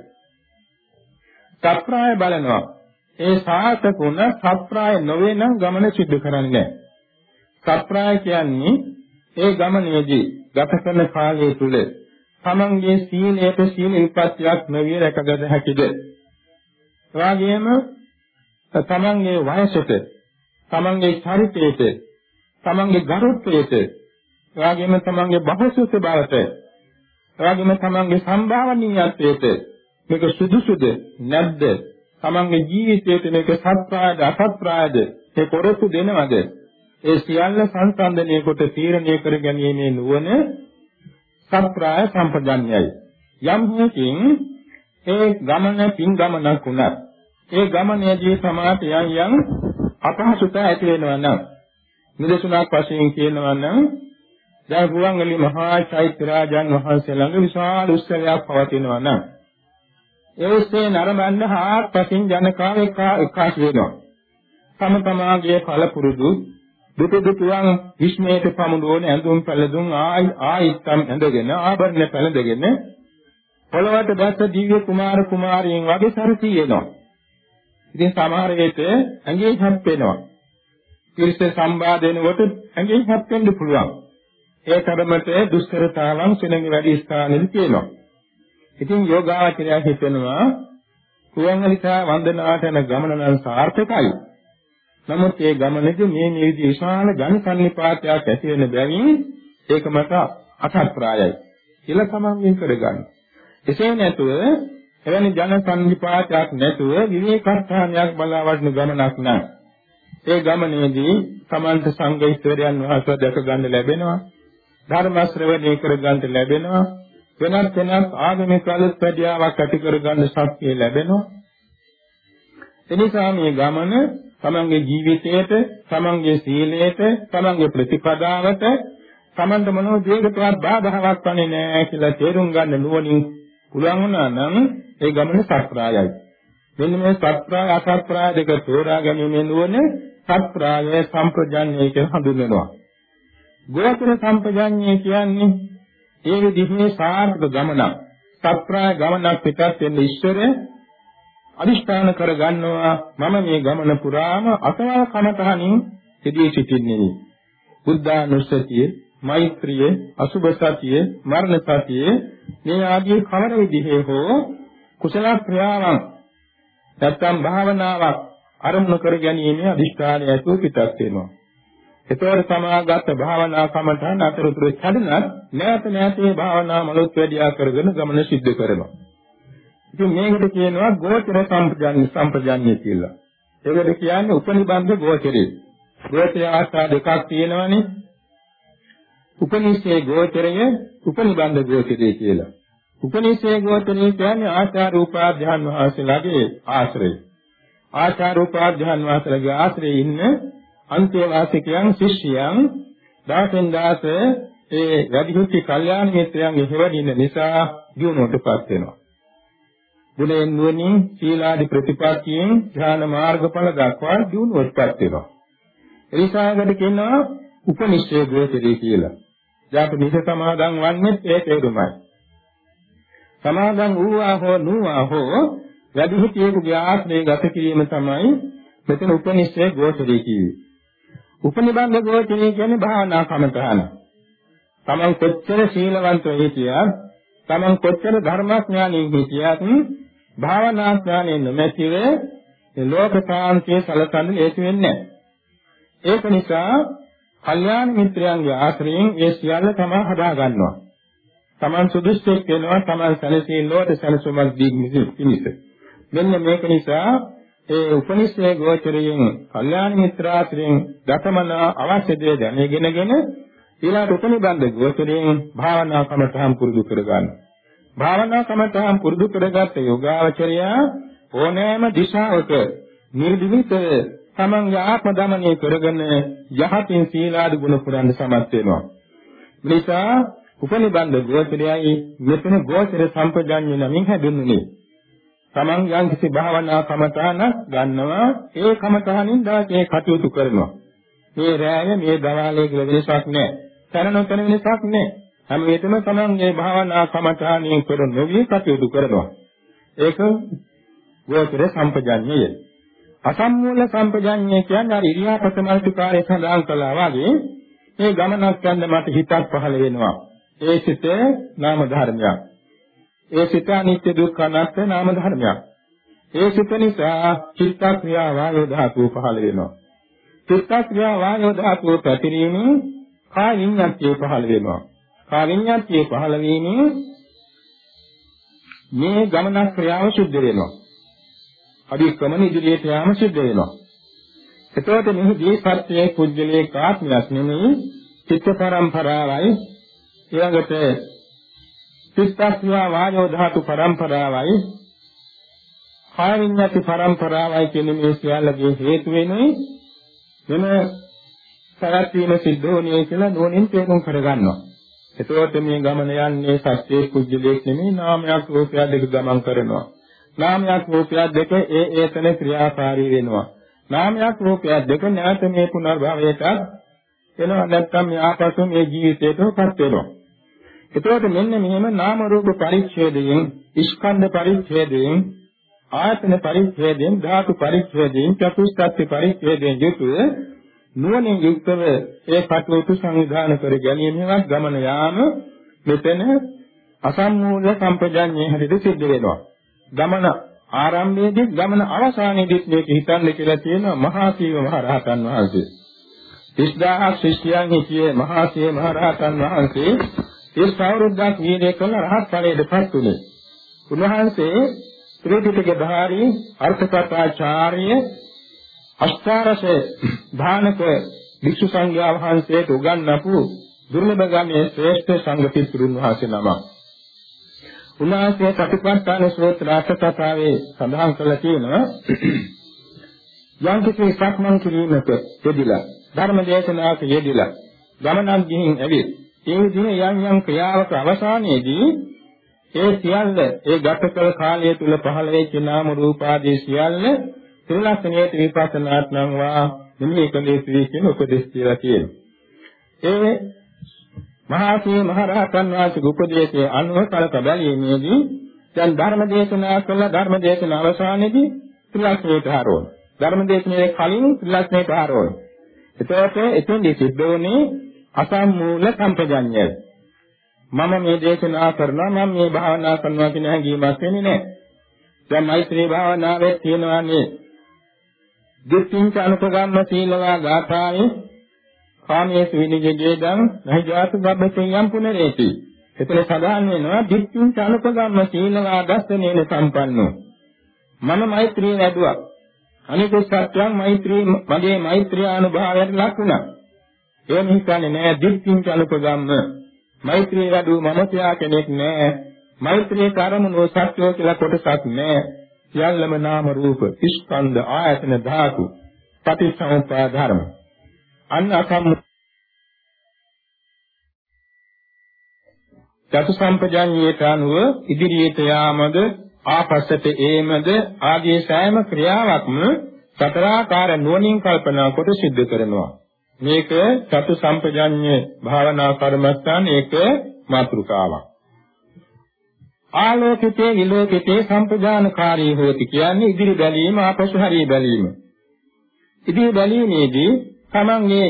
සත්‍රාය බලනවා. ඒ සාර්ථකුණ සත්‍රාය නොවේ නම් ගමන සිදු කරන්නේ නැහැ. සත්‍රාය කියන්නේ ඒ ගමනේදී ගත කරන කාලය තුල තමන්ගේ සීලයට සීල විපත්‍යක් නොවිය රැකගත හැකිද? එවාගෙම තමන්ගේ වයසට, තමන්ගේ චරිතයට, තමන්ගේ ගරුත්වයට, එවාගෙම තමන්ගේ බහසුත බවට, එවාගෙම තමන්ගේ සම්භාවනීයත්වයට මේක සුදුසුද නැද්ද? තමන්ගේ ජීවිතයට මේක සත්‍යාද අසත්‍යාද ඒ පොරොත්තු දෙනවද? ඒ සියල්ල සංසන්දනය කොට තීරණය කර ගැනීමේ නුවණ සත්‍රාය සම්පජන්‍යයි. යම් හේකින් ඒ ගමන පින් ගමනක් උනත් ඒ ගමනේදී සමාත යම් යම් අපහසුතා ඇති වෙනවා නම් නිදසුනක් වශයෙන් කියනවා නම් දැන් රුවන්වැලි මහා චෛත්‍ය රාජන් වහන්සේ ළඟ විශාල උත්සවයක් පවතිනවා නම් ඒ උත්සවේ නරඹන්න හාත්පසින් ජනකාව එකාශ වෙනවා. තම තමාගේ කලපුරුදු දුටු දුටුවන් විශ්මයට පමුණුවන ඇඳුම් පැළඳුම් ආයි ආයිත්තම් ඇඳගෙන ආභරණ පැළඳගෙන පොළවට දැස්ස දිව්‍ය කුමාර කුමාරයන් වගේ සරසී එනවා. ඉතින් සමහර වෙලට ඇඟේ හැප්පෙනවා. පිරිස සම්බාධනකොට ඇඟේ හැප්පෙන්න පුළුවන්. ඒ තරමට දුෂ්කරතාවන් සෙනඟ වැඩි ස්ථානෙදි තියෙනවා. ඉතින් යෝගාචරය හිතනවා කුවන්වලිතා වන්දනාට යන ගමන නම් සාර්ථකයි. නමුත් ඒ ගමනේදී මේ මේ විදිහ විශාල ඝන සම්නිපාතයක් ඇති වෙන බැවින් ඒක මට අසත්ප්‍රායයි කියලා සමන්වින් කරගන්න. එසේ නැතුව එවැනි ජන සම්නිපාතයක් නැතුව විවේකස්ථානයක් බලා වඩන ගමනක් නම් ඒ ගමනේදී සමන්ත සංඝ ඉස්තරයන් වහන්සේ දැක ගන්න ලැබෙනවා. ධර්ම ශ්‍රවණය කර ගන්න ලැබෙනවා. වෙනත් වෙනත් ආගමික අලුත්පැඩියාවක් ඇති කර ගන්න ශක්තිය ලැබෙනවා. එනිසා මේ ගමන තමන්ගේ ජීවිතයට, තමන්ගේ සීලයට, තමන්ගේ ප්‍රතිපදාවට තමන්ට මොනෝ දෙයකටවත් බාධාවක් වන්නේ නැහැ කියලා තේරුම් ගන්න නුවණින් පුළුවන් වුණා නම් ඒ ගමන සත්‍ප්‍රායයි. මෙන්න මේ සත්‍ප්‍රාය අසත්‍ප්‍රාය දෙක තෝරා ගැනීමෙන් නුවණ සත්‍ප්‍රාය සම්ප්‍රජාන්‍ය කියලා හඳුන්වනවා. ගෝචර සම්ප්‍රජාන්‍ය කියන්නේ ඒ විදිහේ සාර්ථක ගමනක්. සත්‍ප්‍රාය ගමනක් පිටත් වෙන්න ඉස්සර අදිෂ්ඨාන කර ගන්නවා මම මේ ගමන පුරාම අසවල් කමතහනින් සිටී සිටින්නේ. බුද්ධානුස්සතිය, මෛත්‍රිය, අසුභ සතිය, මරණ සතිය මේ ආදී කවර විදිහේ හෝ කුසල ක්‍රියාවන් නැත්නම් භාවනාවක් අරමුණු කර ගැනීම අදිෂ්ඨානය ඇතුව පිටත් වෙනවා. එතකොට සමාගත භාවනා කමඨාන අතරතුර කඩනත් නැවත නැවත මේ භාවනා මලොත් වැඩියා කරගෙන ගමන සිද්ධ කරනවා. ඉතින් මේකට කියනවා ගෝචර සම්පජාන්‍ය සම්පජාන්‍ය කියලා. ඒකට කියන්නේ උපනිබන්ධ ගෝචරේ. ගෝචර ආස්ථා දෙකක් තියෙනවනේ. උපනිෂේ ගෝචරය උපනිබන්ධ ගෝචරය කියලා. උපනිෂේ ගෝචරය කියන්නේ ආචාර උපාධ්‍යාන වහන්සේලාගේ ආශ්‍රය. ආචාර උපාධ්‍යාන වහන්සේලාගේ ආශ්‍රයේ ඉන්න අන්තේවාසිකයන් ශිෂ්‍යයන් දාසෙන් දාස ඒ වැඩිහිටි කල්යාණ මිත්‍රයන්ගේ හේවණින්න නිසා දියුණුවටපත් වෙනවා. ගුණයෙන් නුවණින් සීලාදි ප්‍රතිපත්තියෙන් ඥාන මාර්ගඵල දක්වා දියුණුවටපත් වෙනවා. එනිසාකට කියනවා උපනිෂේ ගෝචරී කියලා. යාප නිස සමාදන් වන්නේ ඒ තේරුමයි. සමාදන් වූවා හෝ නුවා හෝ වැඩිහිටියෙකුගේ ආශ්‍රය ගත කිරීම තමයි මෙතන උපනිෂේ ගෝචරී කියේ. උපනිබන්ධ ගෝචරය කියන්නේ භාවනා කමතහන. තමන් කොච්චර සීලවන්ත වෙතියත්, තමන් කොච්චර ධර්මඥානී වෙතියත් භාවනා ඥානෙ නොමැතිව ඒ ලෝක සාන්තිය සලකන්නේ ලේසි වෙන්නේ නැහැ. ඒක නිසා කල්යාණ මිත්‍රයන්ගේ ආශ්‍රයෙන් ඒ සියල්ල තමයි හදා ගන්නවා. තමන් සුදුස්සෙක් වෙනවා තමන් සැලසීලෝට සැලසුමක් දීමිසි පිණිස. මෙන්න මේක නිසා ඒ උපනිෂේ ගෝචරයෙන් කල්යාණ මිත්‍රාශ්‍රයෙන් දසමන අවශ්‍ය දේ දැනගෙනගෙන ඊළඟ උපනිබන්ධ ගෝචරයෙන් භාවනා කමතහම් පුරුදු කරගන්න. භාවනා කමතහම් පුරුදු කරගත්ත යෝගාවචරය ඕනෑම දිශාවක නිර්දිමිත තමන්ගේ ආත්ම දමනය කරගෙන යහතින් සීලාද ගුණ පුරන්න සමත් වෙනවා. නිසා උපනිබන්ධ ගෝචරයයි මෙතන ගෝචර සම්පජාඤ්ඤ නමින් හැඳින්වෙන්නේ. තමන් යම් කිසි භාවනා කමතහන ගන්නවා ඒ කමතහනින් දාසේ කටයුතු කරනවා මේ රැය මේ දවාලේ කියලා වෙනසක් නැහැ තන නොතන වෙනසක් නැහැ හැම වෙලෙම තමන් මේ භාවනා කමතහනින් කර නොවි කටයුතු කරනවා ඒක ගෝචර සම්පජඤ්ඤය අසම්මූල සම්පජඤ්ඤය කියන්නේ අර ඉරියාපත මල්ටිකාරය සඳහන් කළා වගේ මේ ගමනක් යන්න මට හිතක් පහළ වෙනවා ඒ සිත නාම ධර්මයක් ඒ සිත අනිත්‍ය දුක්ඛ අනාත්ම නාම ධර්මයක්. ඒ සිත නිසා චිත්තක්‍රියා වායෝ ධාතුව පහළ වෙනවා. චිත්තක්‍රියා වායෝ ධාතුව පැතිරීමෙන් කාය විඤ්ඤාතිය පහළ වෙනවා. කාය විඤ්ඤාතිය පහළ වීමෙන් මේ ගමන ක්‍රියාව සිද්ධ වෙනවා. අධික්‍රමන ඉදිරියට යාම සිද්ධ වෙනවා. එතකොට මෙහිදී සත්‍යයේ කුජලයේ කාත්මයක් නෙමෙයි චිත්ත පරම්පරාවයි ඊළඟට චිත්තස්වා වායෝ ධාතු පරම්පරාවයි කාය විඤ්ඤාති පරම්පරාවයි කියන මේ සියල්ලගේ හේතු වෙනුයි වෙන සරත්වීම සිද්ධ වුණේ කියලා නෝනින් තේරුම් කරගන්නවා. එතකොට මේ ගමන යන්නේ සත්‍යයේ කුජලයක් නෙමෙයි නාමයක් රූපයක් දෙක ගමන් කරනවා. නාමයක් රූපයක් දෙක ඒ ඒතන ක්‍රියාකාරී වෙනවා. නාමයක් රූපයක් දෙක නැවත මේ පුනර්භවයට එනවා නැත්නම් මේ ආපසු මේ ජීවිතයටපත් වෙනවා. එතකොට මෙන්න මෙහෙම නාම රූප පරිච්ඡේදයෙන්, ස්කන්ධ පරිච්ඡේදයෙන්, ආයතන පරිච්ඡේදයෙන්, ධාතු පරිච්ඡේදයෙන්, චතුස්ත්‍ය පරිච්ඡේදයෙන් යුතුව නුවණින් යුක්තව ඒ කටයුතු සංවිධානය කර ගැනීමවත් ගමන යාම මෙතන අසම්මූල සම්පජඤ්ඤේ හැටියට සිද්ධ වෙනවා. ගමන ආරම්භයේදී ගමන අවසානයේදී මේක හිතන්න කියලා තියෙනවා මහා සීව මහ රහතන් වහන්සේ. 30000 ශිෂ්‍යයන් හිටියේ මහා සීව මහ රහතන් වහන්සේ ඒ සෞරුද්දක් වීර්ය කළ රහත් ඵලයටපත් උනේ. උන්වහන්සේ ත්‍රිපිටක ධාරී අර්ථකථාචාර්ය අෂ්ටාරස ධානක වික්ෂු සංඝයා වහන්සේට උගන්වපු දුර්ලභ ගණයේ ශ්‍රේෂ්ඨ සංඝ පිටුරුන් වහන්සේ නමක්. උන්වහන්සේ සතිපට්ඨාන සූත්‍ර අටකතාවේ සඳහන් කරලා තියෙනවා යම් කිසි සක්මන් කිරීමක යෙදිලා ධර්ම දේශනාවක යෙදිලා ගමනක් ගිහින් ඇවිත් ඒ විදිහේ යම් යම් ක්‍රියාවක අවසානයේදී ඒ සියල්ල ඒ ගත කළ කාලය තුල පහළ වෙච්ච නාම රූප ආදී සියල්ල ත්‍රිලක්ෂණයේ විපස්සනාත් නම් වා මෙන්න එකලේ ශ්‍රී කියන උපදේශ කියලා කියනවා. ඒ මහා සී මහරහතන් වහන්සේගේ උපදේශයේ අනුව කලක බැලීමේදී දැන් ධර්ම දේශනා කළ ධර්ම දේශන අවසානයේදී ත්‍රිලක්ෂණයට හරවන. ධර්ම දේශනාවේ කලින් ත්‍රිලක්ෂණයට හරවන. එතකොට එතෙන්දී සිද්ධ වුණේ අසම්මූල සම්පජඤ්ඤය. මම මේ දේශනා කරනවා මම මේ භාවනා කරනවා කියන හැඟීමක් වෙන්නේ නැහැ. දැන් මෛත්‍රී භාවනාවේ තියෙනවානේ දිට්ඨිංච අනුපගම්ම සීලවා ගාථාවේ කාමයේ විනිජේදං නහිජාතු බබ්බසෙයම් පුනරේති. එතන සඳහන් වෙනවා දිට්ඨිංච අනුපගම්ම සීලවා දස්සනේන සම්පන්නෝ. මම මෛත්‍රී වැඩුවා. අනිකුත් සත්‍යයන් මෛත්‍රී මගේ මෛත්‍රී අනුභවයට ලක් වුණා. ඒ නිසානේ නෑ දිට්ඨිංච අනුපගම්ම මෛත්‍රී වැඩු මම තියා කෙනෙක් නෑ. මෛත්‍රී කරමුණෝ සත්‍යෝ කියලා කොටසක් නෑ. සියල්ලම නාම රූප ස්කන්ධ ආයතන ධාතු පටිච්චසමුප්පාද ධර්ම අන්න අසම් චතු සම්පජාඤ්ඤයට අනුව ඉදිරියට යාමද ආපස්සට ඒමද ආදී සෑම ක්‍රියාවක්ම සතරාකාර නුවණින් කල්පනා කොට සිද්ධ කරනවා. මේක චතු සම්පජාඤ්ඤ භාවනා කර්මස්ථාන ඒක මාතෘකාවක්. ආලෝකිතේ විලෝකිතේ සම්පජානකාරී හොති කියන්නේ ඉදිරි බැලීම ආපසු හරිය බැලීම. ඉදිරි බැලීමේදී තමන්ගේ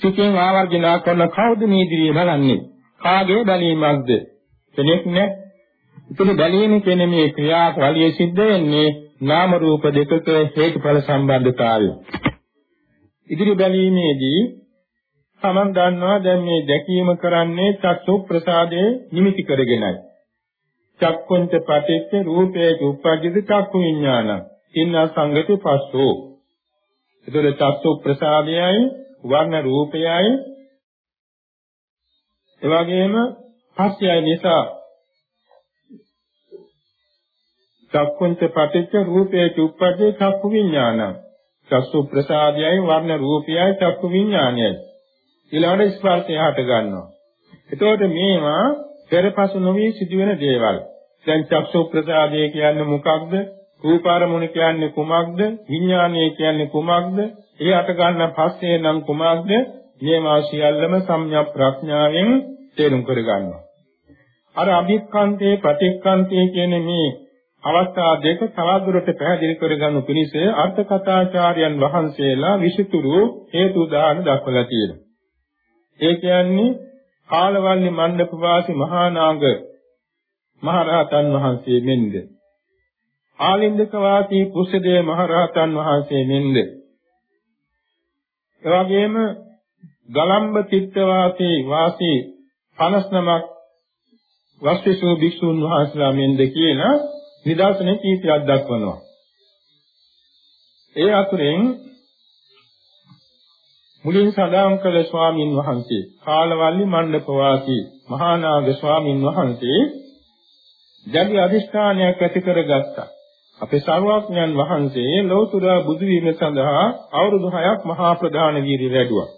සිතෙන් ආවර්ජන කරන කවුද මේ ඉදිරිය බලන්නේ? කාගේ බැලීමක්ද? කෙනෙක් නෑ. ඉතින් බැලීම කියන මේ ක්‍රියාවලිය සිද්ධ වෙන්නේ නාම රූප දෙකක හේතුඵල සම්බන්ධතාවය. ඉදිරි බැලීමේදී තමන් දන්නවා දැන් මේ දැකීම කරන්නේ චක්සු ප්‍රසාදයේ නිමිති කරගෙනයි. චක්කුංච පටිච්ච රූපේ උප්පජ්ජිත චක්කු විඥාන. ඉන්න සංගති පස්සෝ. ඒතර චක්සු ප්‍රසාදයයි වර්ණ රූපයයි එවැගේම පස්සයයි නිසා චක්කුංච පටිච්ච රූපේ උප්පජ්ජිත චක්කු විඥාන. චක්සු ප්‍රසාදයයි වර්ණ රූපයයි චක්කු විඥානයයි ඊළඟට ස්පර්ශය හට ගන්නවා. එතකොට මේවා පෙරපසු නොවි සිදුවෙන දේවල්. දැන් චක්සු ප්‍රසාදය කියන්නේ මොකක්ද? රූපාරමුණ කියන්නේ කුමක්ද? විඥානය කියන්නේ කුමක්ද? ඒ අට ගන්න පස්සේ නම් කුමක්ද? මේවා සියල්ලම සම්‍යක් ප්‍රඥාවෙන් තේරුම් කර ගන්නවා. අර අභික්ඛන්තේ ප්‍රතික්ඛන්තේ කියන මේ අවස්ථා දෙක තවදුරට පැහැදිලි කරගනු පිණිස අර්ථකථාචාර්යයන් වහන්සේලා විසුතුරු හේතු උදාහරණ දක්වලා තියෙනවා. ඒ කියන්නේ කාලවල්ලි මණ්ඩප වාසී මහා නාග මහරහතන් වහන්සේ මෙන්ද. ආලින්දක වාසී කුසදේ මහරහතන් වහන්සේ මෙන්ද. එවැගේම ගලම්බ තිත්ත වාසී වාසී 59ක් වස්තිසෝ භික්ෂුන් වහන්සේලා මෙන්ද කියන නිදර්ශන කීපයක් දක්වනවා. ඒ අතුරෙන් මුලින් සඳහන් කළ ස්වාමින් වහන්සේ කාලවල්ලි මණ්ඩප වාසී මහා නාග ස්වාමින් වහන්සේ ජගි අධිෂ්ඨානයක් ඇති කරගත්තා. අපේ සර්වඥයන් වහන්සේ ලෞතර බුදු වීම සඳහා අවුරුදු 6ක් මහා ප්‍රධාන වීරිය වැඩුවා.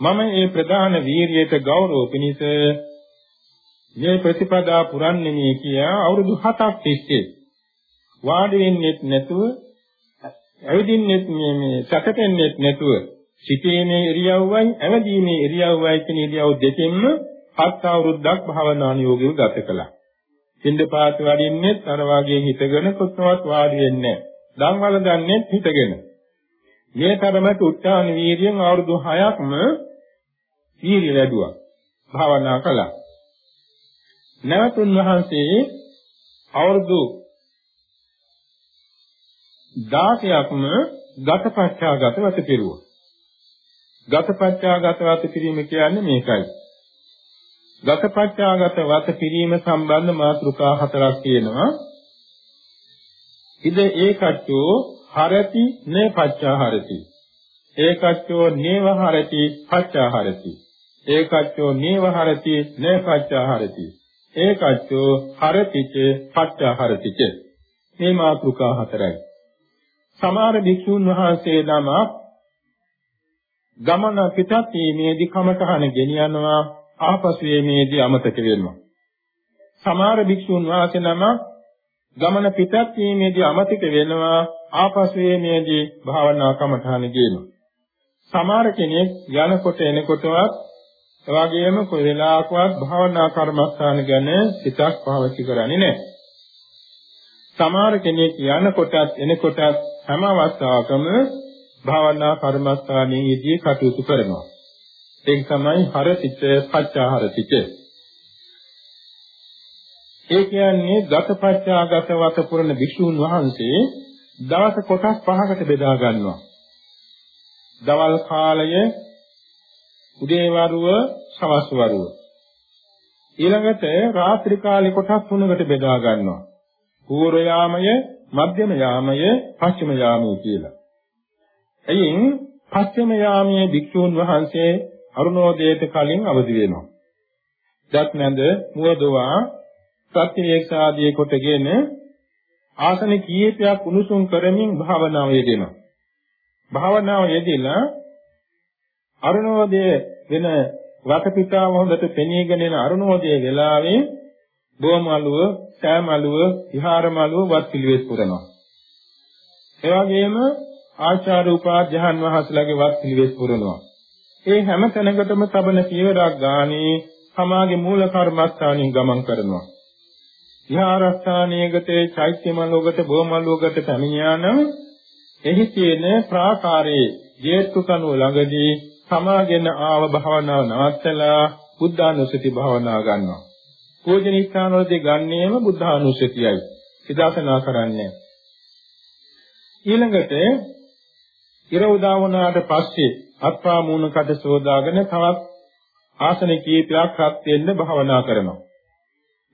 මම මේ ප්‍රධාන වීරියට ගෞරව පිණිස මේ ප්‍රතිපදා පුරන්නේ කියා අවුරුදු 7ක් තිස්සේ වාඩි වෙන්නෙත් නැතුව ඇවිදින්නෙත් මේ මේ සැතපෙන්නෙත් නැතුව සිටීමේ ඉරියව්වයි ඇවිදීමේ ඉරියව්වයි කියන ඉරියව් දෙකෙන්ම හත් අවුරුද්දක් භාවනා නියෝගීව ගත කළා. පින්දපාත වඩින්නෙත් අර වාගේ හිතගෙන කොත්වත් වාඩි වෙන්නේ නැහැ. ධම්වල දන්නේ හිතගෙන. මේ තරමට උත්සාහ වීර්යයෙන් අවුරුදු 6ක්ම වීර්ය වැඩුවා. භාවනා කළා. නැවතුන් වහන්සේ අවුරුදු 16ක්ම ගතපච්චාගත වත කෙරුවා. ගතපච්චාගත වත කිරීම කියන්නේ මේකයි. ගතපච්චාගත වත කිරීම සම්බන්ධ මාතෘකා හතරක් තියෙනවා. ඉද ඒකච්චෝ හරති නේ පච්චාහරති. ඒකච්චෝ නේව හරති පච්චාහරති. ඒකච්චෝ නේව හරති නේ පච්චාහරති. ඒකච්චෝ හරතිච පච්චාහරතිච. මේ මාතෘකා හතරයි. සමහර භික්ෂුන් වහන්සේ නමක් ගමන පිටත් වීමේදී කමඨහන ගෙනියනවා ආපසු වීමේදී අමතක වෙනවා. සමහර භික්ෂුන් වහන්සේ නමක් ගමන පිටත් වීමේදී අමතක වෙනවා ආපසු වීමේදී භාවනා කමඨහන ගේනවා. සමහර කෙනෙක් යනකොට එනකොටවත් එවාගෙම කොයි වෙලාවකවත් භාවනා කර්මස්ථාන ගැන සිතක් පාවිච්චි කරන්නේ නැහැ. සමහර කෙනෙක් යනකොටත් එනකොටත් හැම අවස්ථාවකම භාවනා කර්මස්ථානයේ යෙදී කටයුතු කරනවා. ඒක තමයි හරතිච්ච පච්චාහරතිච්ච. ඒ කියන්නේ ගතපච්චාගත වත පුරන භික්ෂුන් වහන්සේ දවස කොටස් පහකට බෙදා ගන්නවා. දවල් කාලය උදේ වරුව සවස් වරුව ඊළඟට රාත්‍රී කාලේ කොටස් තුනකට බෙදා ගන්නවා. පූර්ව යාමය, මධ්‍යම යාමය, පශ්චිම යාමය කියලා. එයින් පස්වෙනි යාමයේ භික්ෂූන් වහන්සේ අරුණෝදයට කලින් අවදි වෙනවා. දත් නැඳ මුවදවා ප්‍රතිවේක්ෂාදී කොටගෙන ආසන කීපයක් උණුසුම් කරමින් භාවනාව යෙදෙනවා. භාවනාව යෙදিলা අරුණෝදය වෙන වටපිටාව හොඳට පෙනීගෙන යන අරුණෝදයේ වෙලාවේ බොමලුව, සෑමලුව, විහාරමලුව වත් පිළිවෙත් පුරනවා. ඒ වගේම ආචාර්ය උපාධ්‍යයන් වහන්සේලාගේ වත් පිළිවෙත් පුරනවා. ඒ හැම තැනකටම තබන පියවරක් ගානේ සමාගේ මූල කර්මස්ථානින් ගමන් කරනවා. විහාරස්ථානයකට, චෛත්‍ය මලුවකට, බොමලුවකට පැමිණියානම් එහි තියෙන ප්‍රාකාරයේ ජේතු කනුව ළඟදී සමාගෙන ආව භාවනාව නවත්තලා බුද්ධානුස්සති භාවනාව ගන්නවා. පූජනීය ස්ථානවලදී ගන්නේම බුද්ධානුස්සතියයි. විදර්ශනා කරන්නේ. ඊළඟට ඉර උදා වුණාට පස්සේ අත්පා මූණකට සෝදාගෙන තවත් ආසන කීපයක් රත් වෙන්න භාවනා කරනවා.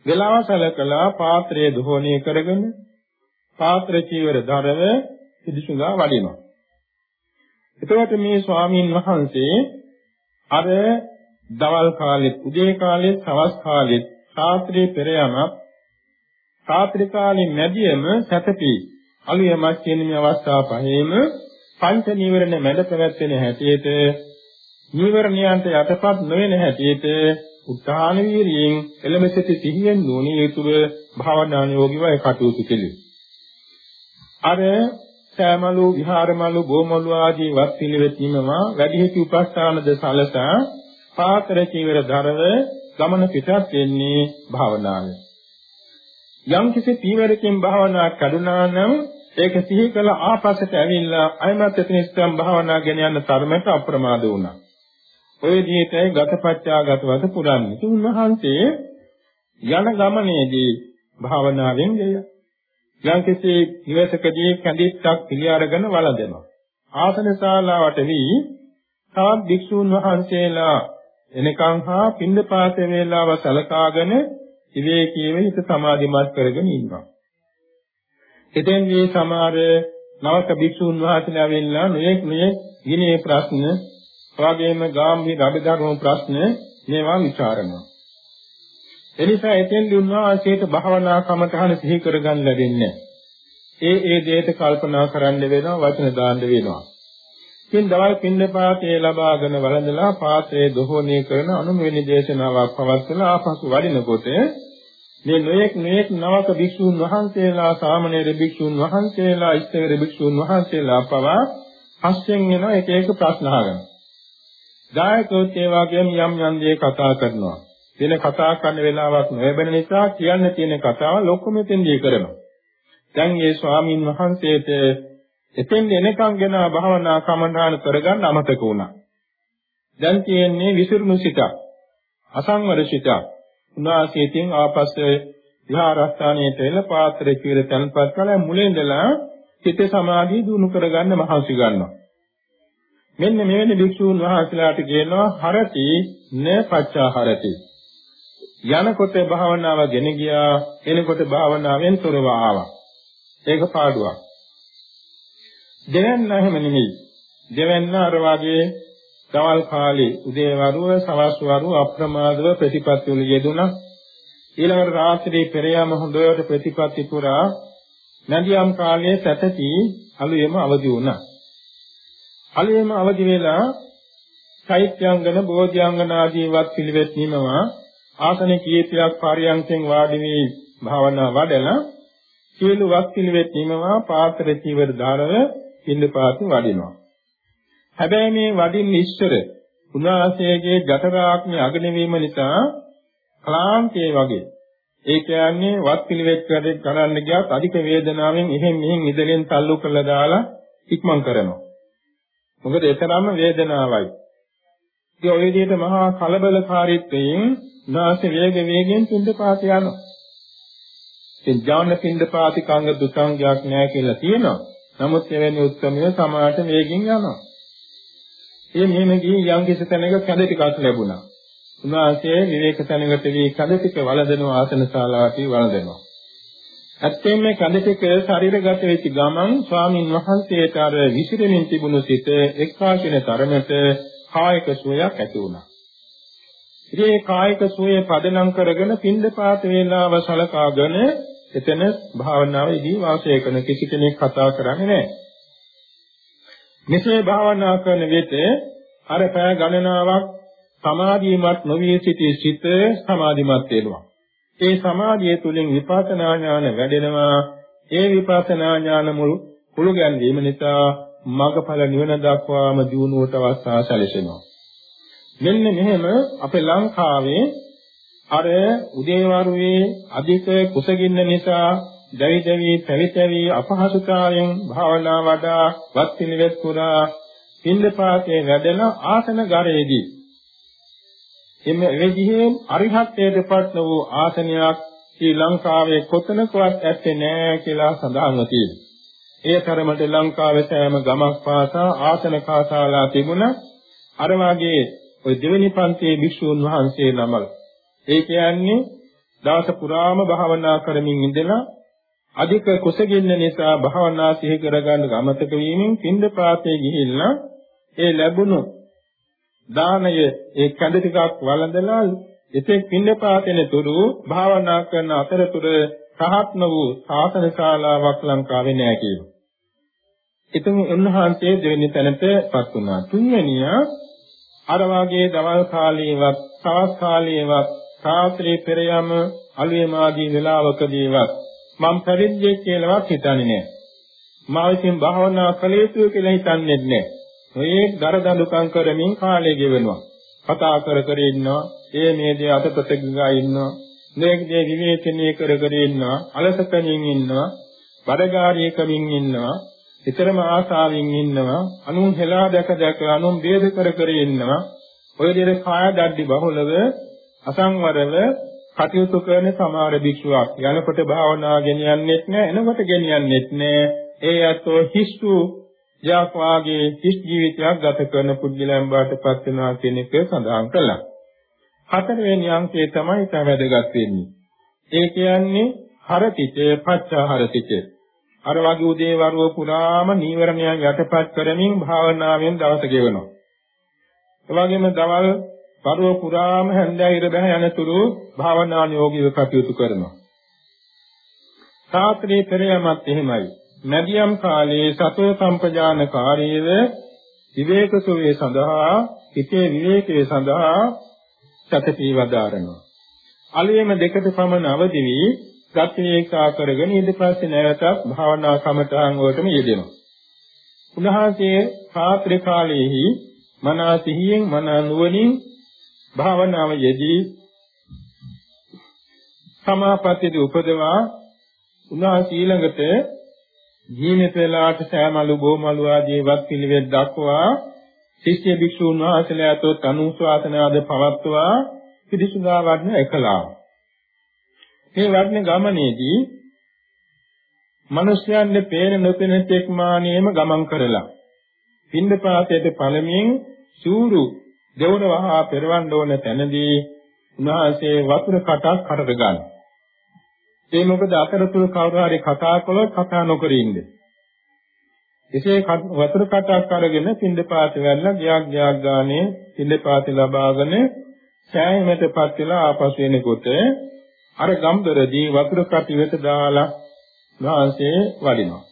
වෙලාව සැලකලා පාත්‍රය දෝහණය කරගෙන පාත්‍ර චීවර දරව පිදුසුඟා වඩිනවා. එතකොට මේ ස්වාමීන් වහන්සේ අර දවල් කාලෙත් උදේ කාලෙත් සවස් කාලෙත් රාත්‍රී පෙර යමක් රාත්‍රී කාලේ මැදියම සැතපී අලියමක් කියන මේ අවස්ථා පහේම පංච නීවරණ මැද පැවැත්වෙන හැටියට නීවරණයන්ට යටපත් නොවන හැටියට උත්සාහන වීරියෙන් එළමෙසිත සිහියෙන් නොනිය යුතුව භාවනා යෝගීවයි කටයුතු කෙලේ. අර සෑමලු විහාරමලු බොමලු ආදී වත් පිළිවෙත් නිමවා වැඩිහිටි උපස්ථානද සලසා පාතර චීවර දරව ගමන පිටත් වෙන්නේ භාවනාවේ. යම් කිසි පීවරකින් භාවනා කරුණා නම් ඒක සිහි කළ ආපස්සට ඇවිල්ලා අයමත් එතන ඉස්සම් භාවනා ගෙන යන තරමට අප්‍රමාද වුණා. ඔය විදිහටයි ගතපච්චාගතවත පුරන්නේ. උන්වහන්සේ යන ගමනේදී භාවනාවෙන් ගියා. යම්කිසි නිවසකදී කැඳිත්තක් පිළි අරගෙන වළඳනවා. ආසන ශාලාවට වී තවත් භික්ෂූන් වහන්සේලා එනකන් හා පින්දපාත වේලාව සලකාගෙන විවේකීව හිත සමාධිමත් කරගෙන ඉන්නවා. එතෙන් මේ සමහර නවක භික්ෂූන් වහන්සේලා වෙලා නොයෙක් නොයෙක් විනය ප්‍රශ්න, වගේම ගාම්භීර අභිධර්ම ප්‍රශ්න මේවා විචාරනවා. එනිසා එතෙන් දුන්නාසේට භාවනා කමතහන සිහි කරගන්න ලැබෙන්නේ ඒ ඒ දේට කල්පනා කරන්න වෙනවා වචන දාන්න වෙනවා. ඉතින් දවල් පින්නපාතේ ලබාගෙන වළඳලා පාත්‍රයේ දොහොනේ කරන අනුමෙනි දේශනාවක් පවත්වලා ආපසු වඩිනකොට මේ නොයෙක් නොයෙක් නවක භික්ෂුන් වහන්සේලා සාමණේර භික්ෂුන් වහන්සේලා ඉස්තර භික්ෂුන් වහන්සේලා පවා හස්යෙන් එන එක එක ප්‍රශ්න අහගෙන. දායකෝත් ඒ වගේම යම් යම් දේ කතා කරනවා. වෙන කතා කරන්න වෙලාවක් නොලැබෙන නිසා කියන්න තියෙන කතාව ලොකුම තෙන්දී කරනවා. දැන් මේ ස්වාමින් වහන්සේට එතෙන් එනකන් ගෙන භාවනා කමඨාන කරගන්න අමතක වුණා. දැන් තියෙන්නේ විසිරුණු සිතක්. අසංවර සිතක්. උන්වහන්සේකින් ආපස්සේ විහාරස්ථානයට එළ පාත්‍රයේ පිර තැන්පත් කළා මුලින්දලා චිත්ත සමාධිය දිනු කරගන්න මහන්සි ගන්නවා. මෙන්න මෙවැනි භික්ෂූන් වහන්සේලාට කියනවා හරති න පච්චා හරති. යනකොට භාවනාව ගෙන ගියා එනකොට භාවනාවෙන් තොරව ආවා. ඒක පාඩුවක්. දෙවන්න එහෙම නෙමෙයි. දෙවන්න අර වාගේ දවල් කාලේ උදේවරුව සවස් වරුව අප්‍රමාදව ප්‍රතිපත්ති වල යෙදුණා. ඊළඟට රාත්‍රියේ පෙර යාම හොඳට ප්‍රතිපත්ති පුරා නැදියම් කාලයේ සැතති අලුයම අවදි වුණා. අලුයම අවදි වෙලා චෛත්‍යංගන බෝධිංගන ආදී වත් පිළිවෙත් නිමවා ආසන කීපයක් පාරියන්තෙන් වාඩි වී භාවනා වඩලා සියලු වත් පිළිවෙත් නිමවා පාත්‍ර චීවර ධාරව පිළිපාත වඩිනවා. හැබැයි මේ වඩින්න ඉස්සර උන්වහන්සේගේ ජඨරාග්නි අගන වීම නිසා ක්ලාන්තයේ වගේ ඒ කියන්නේ වත් පිළිවෙත් කරේ කරන්න ගියත් අධික වේදනාවෙන් එහෙන් මෙහෙන් ඉදලෙන් තල්ලු කරලා දාලා ඉක්මන් කරනවා. මොකද ඒ තරම්ම වේදනාවයි. ඒ ඔය විදිහට මහා කලබලකාරීත්වයෙන් නාසය වේග වේගෙන් පින්දපාත යනවා. ඒ ඥාන පින්දපාති කංග දුසංගයක් නැහැ කියලා තියෙනවා. නමුත් එවැනි උත්සමය සමාහට වේගින් යනවා. ඒ මෙහෙම ගිහින් යම් කිසි තැනක කැඳ ටිකක් ලැබුණා. උන්වහන්සේ විවේක තැනකට වී කඳ ටික වළඳන ආසන ශාලාවකී වළඳනවා. ඇත්තෙන්ම මේ කඳ ටික ශරීරගත වෙච්ච ගමන් ස්වාමින් වහන්සේට අර විසිරෙමින් තිබුණු සිත එක්කාශින තරමට කායික සුවයක් ඇති වුණා. ඉතින් මේ කායික සුවය පදනම් කරගෙන පින්දපාත වේලාව සලකාගෙන එතන භාවනාවේදී වාසය කරන කිසි කෙනෙක් කතා කරන්නේ නැහැ. මෙසේ භාවනා කරන විට අර පය ගණනාවක් සමාධියමත් නොවිය සිටි සිත සමාධිමත් වෙනවා. ඒ සමාධිය තුළින් විපස්සනා ඥාන වැඩෙනවා. ඒ විපස්සනා ඥාන මුළු කුළු ගැන්වීම නිසා මගඵල නිවන දක්වාම දියුණුවට අවස්ථා සැලසෙනවා. මෙන්න මෙහෙම අපේ ලංකාවේ අර උදේවරුේ අධික කුසගින්න නිසා දැවි දැවි පැවිතැවි අපහසුතාවයෙන් භාවනා වඩා වත් පිළිවෙත් පුරා පින්දපාතේ වැඩෙන ආසන ගරේදී එමෙ විදිහේ අරිහත්ත්වයට පත් වූ ආසනයක් ශ්‍රී ලංකාවේ කොතනකවත් ඇත්තේ නැහැ කියලා සඳහන්ව තියෙනවා. ඒ තරමට ලංකාවේ සෑම ගමක් පාසා ආසන කාශාලා තිබුණ අර වාගේ ওই දෙවෙනි පන්තියේ භික්ෂූන් වහන්සේ නමල්. ඒ කියන්නේ දවස පුරාම භාවනා කරමින් ඉඳලා අධික කුසගින්න නිසා භාවනා සිහි කරගන්න ගමතක වීමෙන් පින්ද ප්‍රාතේ ගිහිල්ලා ඒ ලැබුණු දානය ඒ කඳ ටිකක් වළඳලා එතෙක් පින්ද ප්‍රාතේන තුරු භාවනා කරන අතරතුර සහත්ම වූ සාසන ශාලාවක් ලංකාවේ නැහැ කියනවා. ඉතින් උන්වහන්සේ දෙවෙනි තැනටපත් වුණා. තුන්වෙනිය අර වාගේ දවල් කාලයේවත් සවස් කාලයේවත් රාත්‍රී පෙර යම අලුයමාදී වේලාවකදීවත් මම පැවිද්දෙක් කියලාවත් හිතන්නේ නැහැ. මා විසින් භාවනා කළ යුතුය කියලා හිතන්නේ නැහැ. මේ දරදඬුකම් කරමින් කාලය ගෙවනවා. කතා කර කර ඉන්නවා. ඒ මේ දේ අතපත ගා ඉන්නවා. මේ දේ විවේචනය කර කර ඉන්නවා. අලසකමින් ඉන්නවා. බඩගාරියකමින් ඉන්නවා. ඊතරම ආසාවෙන් ඉන්නවා. අනුන් හෙලා දැක දැක අනුන් බේද කර කර ඉන්නවා. ඔය විදිහට කාය දඩි බහුලව අසංවරව කටයුතු කරන සමහර භික්ෂුවක් යනකොට භාවනා ගෙනියන්නෙත් නෑ එනකොට ගෙනියන්නෙත් නෑ ඒ අතෝ හිස්තු යක් වාගේ හිස් ජීවිතයක් ගත කරන පුද්ගලයන් බාටපත් වෙනවා කියන එක සඳහන් කළා. හතරවෙනි අංකය තමයි තව වැදගත් වෙන්නේ. ඒ කියන්නේ හරතිත පච්චාහරතිත. අර වගේ උදේ වරුව පුරාම නීවරණයන් යටපත් කරමින් භාවනාවෙන් දවස ගෙවනවා. ඒ වගේම දවල් පරව පුරාම හැන්දෑ ඉර බැහැ යනතුරු භාවනානුයෝගීව කටයුතු කරනවා. සාත්‍රී පෙරයමත් එහෙමයි. මැදියම් කාලයේ සතෝ සම්පජානකාරීව විවේක සෝවේ සඳහා හිතේ විවේකයේ සඳහා සතපී වදාරනවා. අලුයම දෙකට පමණ අවදි වී ගතියේකා කරගෙන ඊට පස්සේ නැවතත් භාවනා කමඨාන් වලටම යෙදෙනවා. උන්වහන්සේ රාත්‍රී කාලයේහි මනා සිහියෙන් මනා නුවණින් භාවනාව යෙදී සමාපත්තිය උපදවා උන්වහන්සේ ඊළඟට ජීවිත වේලාවට සෑමලු ගෝමලු ආදී වත් පිළිවෙත් දක්වා ශිෂ්‍ය භික්ෂූන් වහන්සේලාට අනුශාසන ආද පවත්වා පිරිසුදා වඩන එකලා. මේ වඩන ගමනේදී මිනිස්යන්ගේ පේන නොපෙනෙන තෙක් මානෙම ගමන් කරලා පින්දපාතයට පළමුවෙන් සූරු දෙවන වහා පෙරවන්න ඕන තැනදී උන්වහන්සේ වතුර කටක් කරද ගන්න. ඒ මොකද අතරතුර කවුරු හරි කතා කළොත් කතා නොකර ඉන්නේ. එසේ වතුර කටක් අරගෙන පින්දපාත වැල්ලා ගියක් ගියක් ගානේ පින්දපාත ලබාගෙන සෑයීමටපත් වෙලා ආපසු එනකොට අර ගම්දරදී වතුර කටි වෙත දාලා වාසේ වඩිනවා.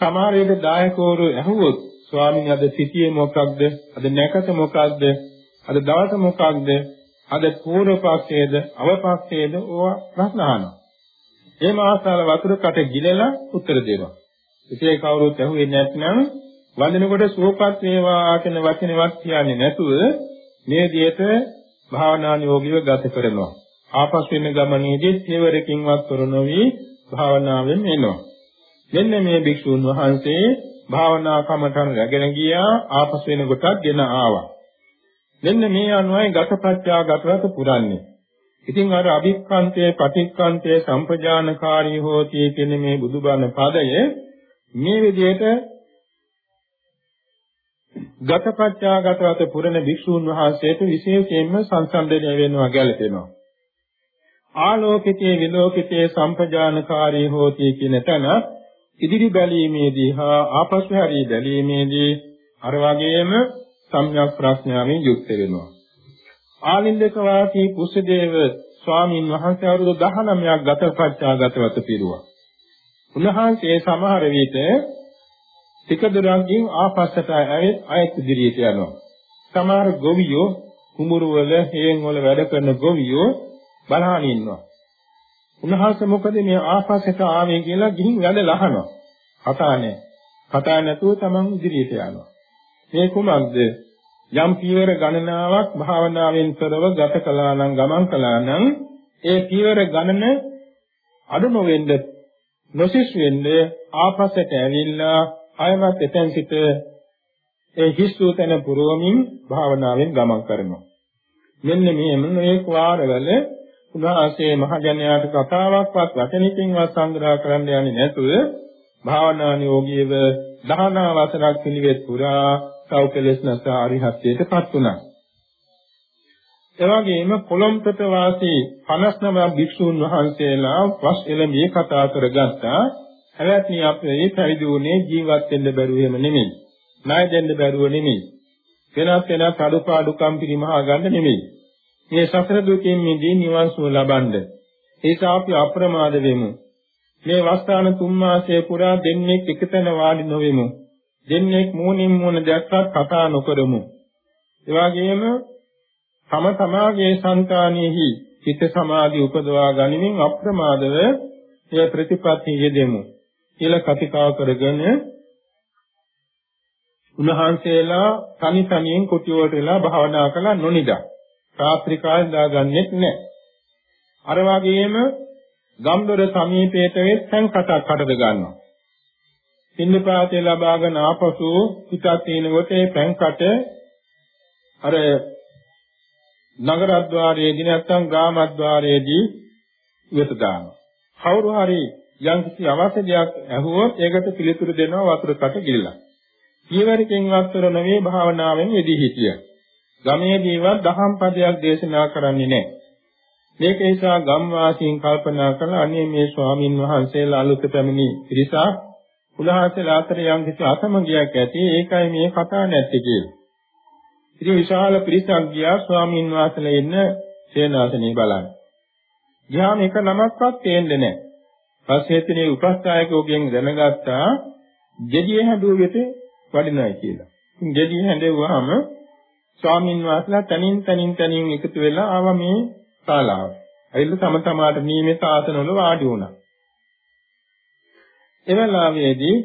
සමහර විට දායකවරු ඇහුවොත් ස්වාමීන් අද සිටියේ මොකක්ද? අද නැකත මොකක්ද? අද දවස මොකක්ද? අද පූර්ව පක්ෂයේද අවපක්ෂයේද ඕවා ප්‍රශ්න අහනවා. ඒ මාසාල වතුර කට ගිලලා උත්තර දෙනවා. ඉතින් කවුරුත් ඇහුවේ නැත්නම් වඳිනකොට සුවපත් වේවා කියන වචනවත් කියන්නේ නැතුව මේ දිහට භාවනානියෝගීව ගත කරනවා. ආපස් වෙන ගමනේදී තේවරකින්වත් කරනොවි භාවනාවෙන් එනවා. මෙන්න මේ භික්ෂුන් වහන්සේ භාවනා කමඨන රැගෙන ගියා ආපස් වෙන කොටත් ගෙන ආවා. මෙන්න මේ අනුවයි ගතපත්‍යා ගතවත පුරන්නේ. ඉතින් අර අභික්ඛන්තේ පටික්ඛන්තේ සම්පජානකාරී හෝති කියන මේ බුදුබණ පදය මේ විදිහට ගතපත්‍යා ගතවත පුරණ භික්ෂූන් වහන්සේට විශේෂයෙන්ම සංසන්දනය වෙනවා ගැලපෙනවා. ආලෝකිතේ විලෝකිතේ සම්පජානකාරී හෝති කියන තැන ඉදිරි බැලීමේදී හා ආපසු හැරී බැලීමේදී අර වගේම සම්‍යක් ප්‍රඥාවෙන් යුක්ත වෙනවා. ආලින්දක වාසී කුසදේව ස්වාමින් වහන්සේ අවුරුදු 19ක් ගතපච්චා ගතවත පිරුවා. උන්වහන්සේ සමහර විට ටික දුරකින් ආපස්සට ඇවිත් ආයත් ඉදිරියට යනවා. සමහර ගොවියෝ කුඹුරු වල හේන් වල වැඩ කරන ගොවියෝ බලහන් ඉන්නවා. උන්වහන්සේ මොකද මේ ආපස්සට ආවේ කියලා ගිහින් වැඩ ලහනවා. කතා නැහැ. කතා නැතුව තමන් ඉදිරියට යනවා. මේ කුමක්ද? යම් පීවර ගණනාවක් භාවනාවෙන් තොරව ගත කළා නම් ගමන් කළා නම් ඒ පීවර ගණන අඩු නොවෙන්න නොසිස් වෙන්නේ ආපස්සට ඇවිල්ලා ආයමත් එතෙන් සිට ඒ හිස්සුතන පුරවමින් භාවනාවෙන් ගමන් කරනවා. මෙන්න මේ මේ වාරවල උන්වහන්සේ මහජනයාට කතාවක්වත් වචනකින්වත් සංග්‍රහ කරන්න යන්නේ නැතුව භාවනානියෝගීව දහනා වසරක් පිළිවෙත් පුරා සෞඛලස් නැස අරිහත්ත්වයටපත් වුණා. එවැගේම කොළඹට වාසී 59 භික්ෂූන් වහන්සේලා වස් එළඹී කතා කරගත්තා. හැවැත්නි අපේ පැවිදි වුණේ ජීවත් වෙන්න බැරුව එහෙම නෙමෙයි. ණය දෙන්න බැරුව නෙමෙයි. වෙනස් වෙනස් අඩුපාඩුකම් පිරිමහා ගන්න නෙමෙයි. මේ සසර දුකින් මිදී නිවන් සුව ලබන්න. ඒක අපි අප්‍රමාද වෙමු. මේ වස්තාන තුන් මාසයේ පුරා දෙන්නේ එකතැන වාඩි නොවෙමු. දෙන්නේ මූණින් මූණ දැක්කත් කතා නොකරමු. ඒ වගේම තම තමාගේ సంతානෙහි චිත්ත සමාධි උපදවා ගනිමින් අප්‍රමාදව ඒ ප්‍රතිපත්තිය යෙදෙමු. කියලා කතිකාව කරගෙන උන්වහන්සේලා තනි තනියෙන් කුටි වලට වෙලා භාවනා කළා නොනිදා. රාත්‍රී කාලේ දාගන්නෙත් නැහැ. අර වගේම ගම්දොර සමීපයට වෙත් සංකටක් කඩද ගන්නවා. පින්නපාතේ ලබාගෙන ආපසු පිටත් තිනකොට ඒ පැන්කට අර නගරද්්වාරයේදී නැත්නම් ග්‍රාමද්්වාරයේදී ඉවත දානවා. කවුරු හරි යම් කිසි අවශ්‍ය දෙයක් ඇහුවොත් ඒකට පිළිතුරු දෙනවා වතුර කට ගිල්ලා. ඊවරකින් වත්තර නොවේ භාවනාවෙන් යෙදී හිටියා. ගමේදීවත් දහම් පදයක් දේශනා කරන්නේ නැහැ. මේක නිසා ගම් වාසීන් කල්පනා කළා අනේ මේ ස්වාමින් වහන්සේලා අලුත පැමිණි පිරිසක් උන්වහන්සේලා අතර යම් කිසි අසමගියක් ඇති ඒකයි මේ කතා නැත්තේ කියලා. ඉතින් විශාල පිරිසක් ගියා ස්වාමින් වහන්සේලා ඉන්න සේනාසනේ බලන්න. ගියාම එක නමක්වත් තේන්නේ නැහැ. පස්සේ එතනේ උපස්ථායකෝගෙන් දැනගත්තා gediye හැදුවෙට වඩිනයි කියලා. ඉතින් gediye හැදෙව්වහම ස්වාමින් වහන්සේලා තනින් තනින් තනින් එකතු වෙලා ආවා මේ ශාලාවට. ඇවිල්ලා තම තමාට නියමිත ආසනවල වාඩි වුණා. එවලාවේදී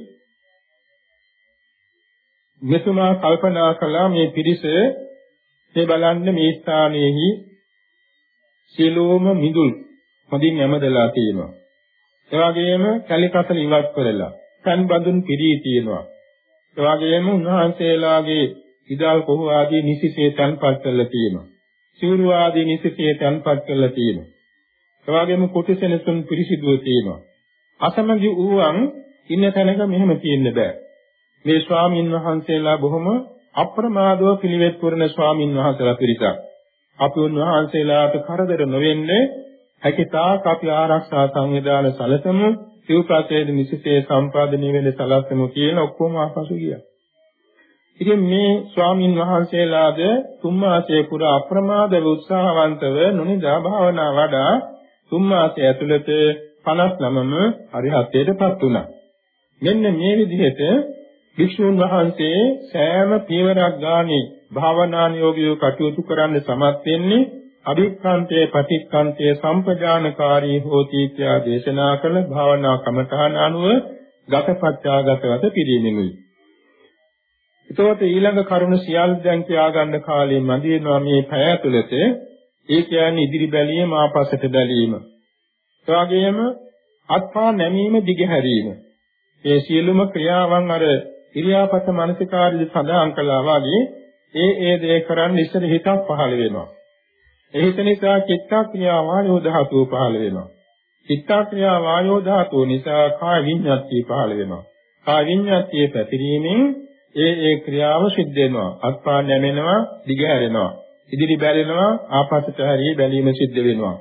මෙතුමා කල්පනා කළා මේ පිරිස මේ බලන්න මේ ස්ථානයේහි සියලුම මිදුල් හොඳින් යමදලා තියෙනවා. ඒ වගේම කැලිකසල ඉවත් කරලා කන් බඳුන් පිරී තියෙනවා. ඒ වගේම උන්වහන්සේලාගේ ඉදාල් කොහු ආදී නිසිසේ තන්පත් කරලා තියෙනවා. සිවුරු ආදී නිසිසේ තන්පත් කරලා තියෙනවා. ඒ වගේම කුටිසෙනසුන් පිරිසිදුව තියෙනවා. අසමගි ඌවන් ඉන්න තැනක මෙහෙම තියෙන්න බෑ. මේ ස්වාමින් වහන්සේලා බොහොම අප්‍රමාදව පිළිවෙත් පුරන ස්වාමින් වහන්සේලා පිරිසක්. අපි උන්වහන්සේලාට කරදර නොවෙන්නේ හැකිතාක් අපි ආරක්ෂා සංවිධාන සැලසමු සිව්ප්‍රත්‍යයේ නිසිසේ සම්පාදනය වෙන්න සලස්වමු කියලා ඔක්කොම ආපසු ගියා. ඉතින් මේ ස්වාමින් වහන්සේලාද තුන් මාසයේ පුරා අප්‍රමාදව උත්සාහවන්තව නොනිදා භාවනා වඩා තුන් මාසය ඇතුළත 59ම අරිහත්ත්වයටපත් වුණා. මෙන්න මේ විදිහට වික්ෂුන් වහන්සේ සෑම පියවරක් ගානේ භාවනානියෝගීව කටයුතු කරන්න සමත් වෙන්නේ අභික්ඛන්තේ පටික්ඛන්තේ සම්පජානකාරී හෝති කියා දේශනා කළ භාවනා කමඨාන අනුව ගතපත්‍යාගතවත පිළිමිනුයි. එතකොට ඊළඟ කරුණ සියල්ල දැන් කියාගන්න කාලේ මදි වෙනවා මේ පැය ඇතුළත ඒ කියන්නේ ඉදිරි බැලීම ආපස්සට බැලීම. ඒ වගේම අත්පා නැමීම දිගහැරීම. මේ සියලුම ක්‍රියාවන් අර ඉරියාපත මානසිකාරී සඳහන් කළා වගේ ඒ ඒ දේ කරන්න ඉස්සර හිතක් පහළ වෙනවා. ඒ හිත නිසා චිත්තක්‍රියා වායෝ ධාතුව පහළ වෙනවා. චිත්තක්‍රියා වායෝ ධාතුව නිසා කාය විඤ්ඤාතිය පහළ වෙනවා. කාය විඤ්ඤාතිය පැතිරීමෙන් ඒ ඒ ක්‍රියාව සිද්ධ වෙනවා. අත්පා නැමෙනවා, දිගහැරෙනවා. ඉදිරි බැලෙනවා, ආපස්සට හැරී බැලීම සිද්ධ වෙනවා.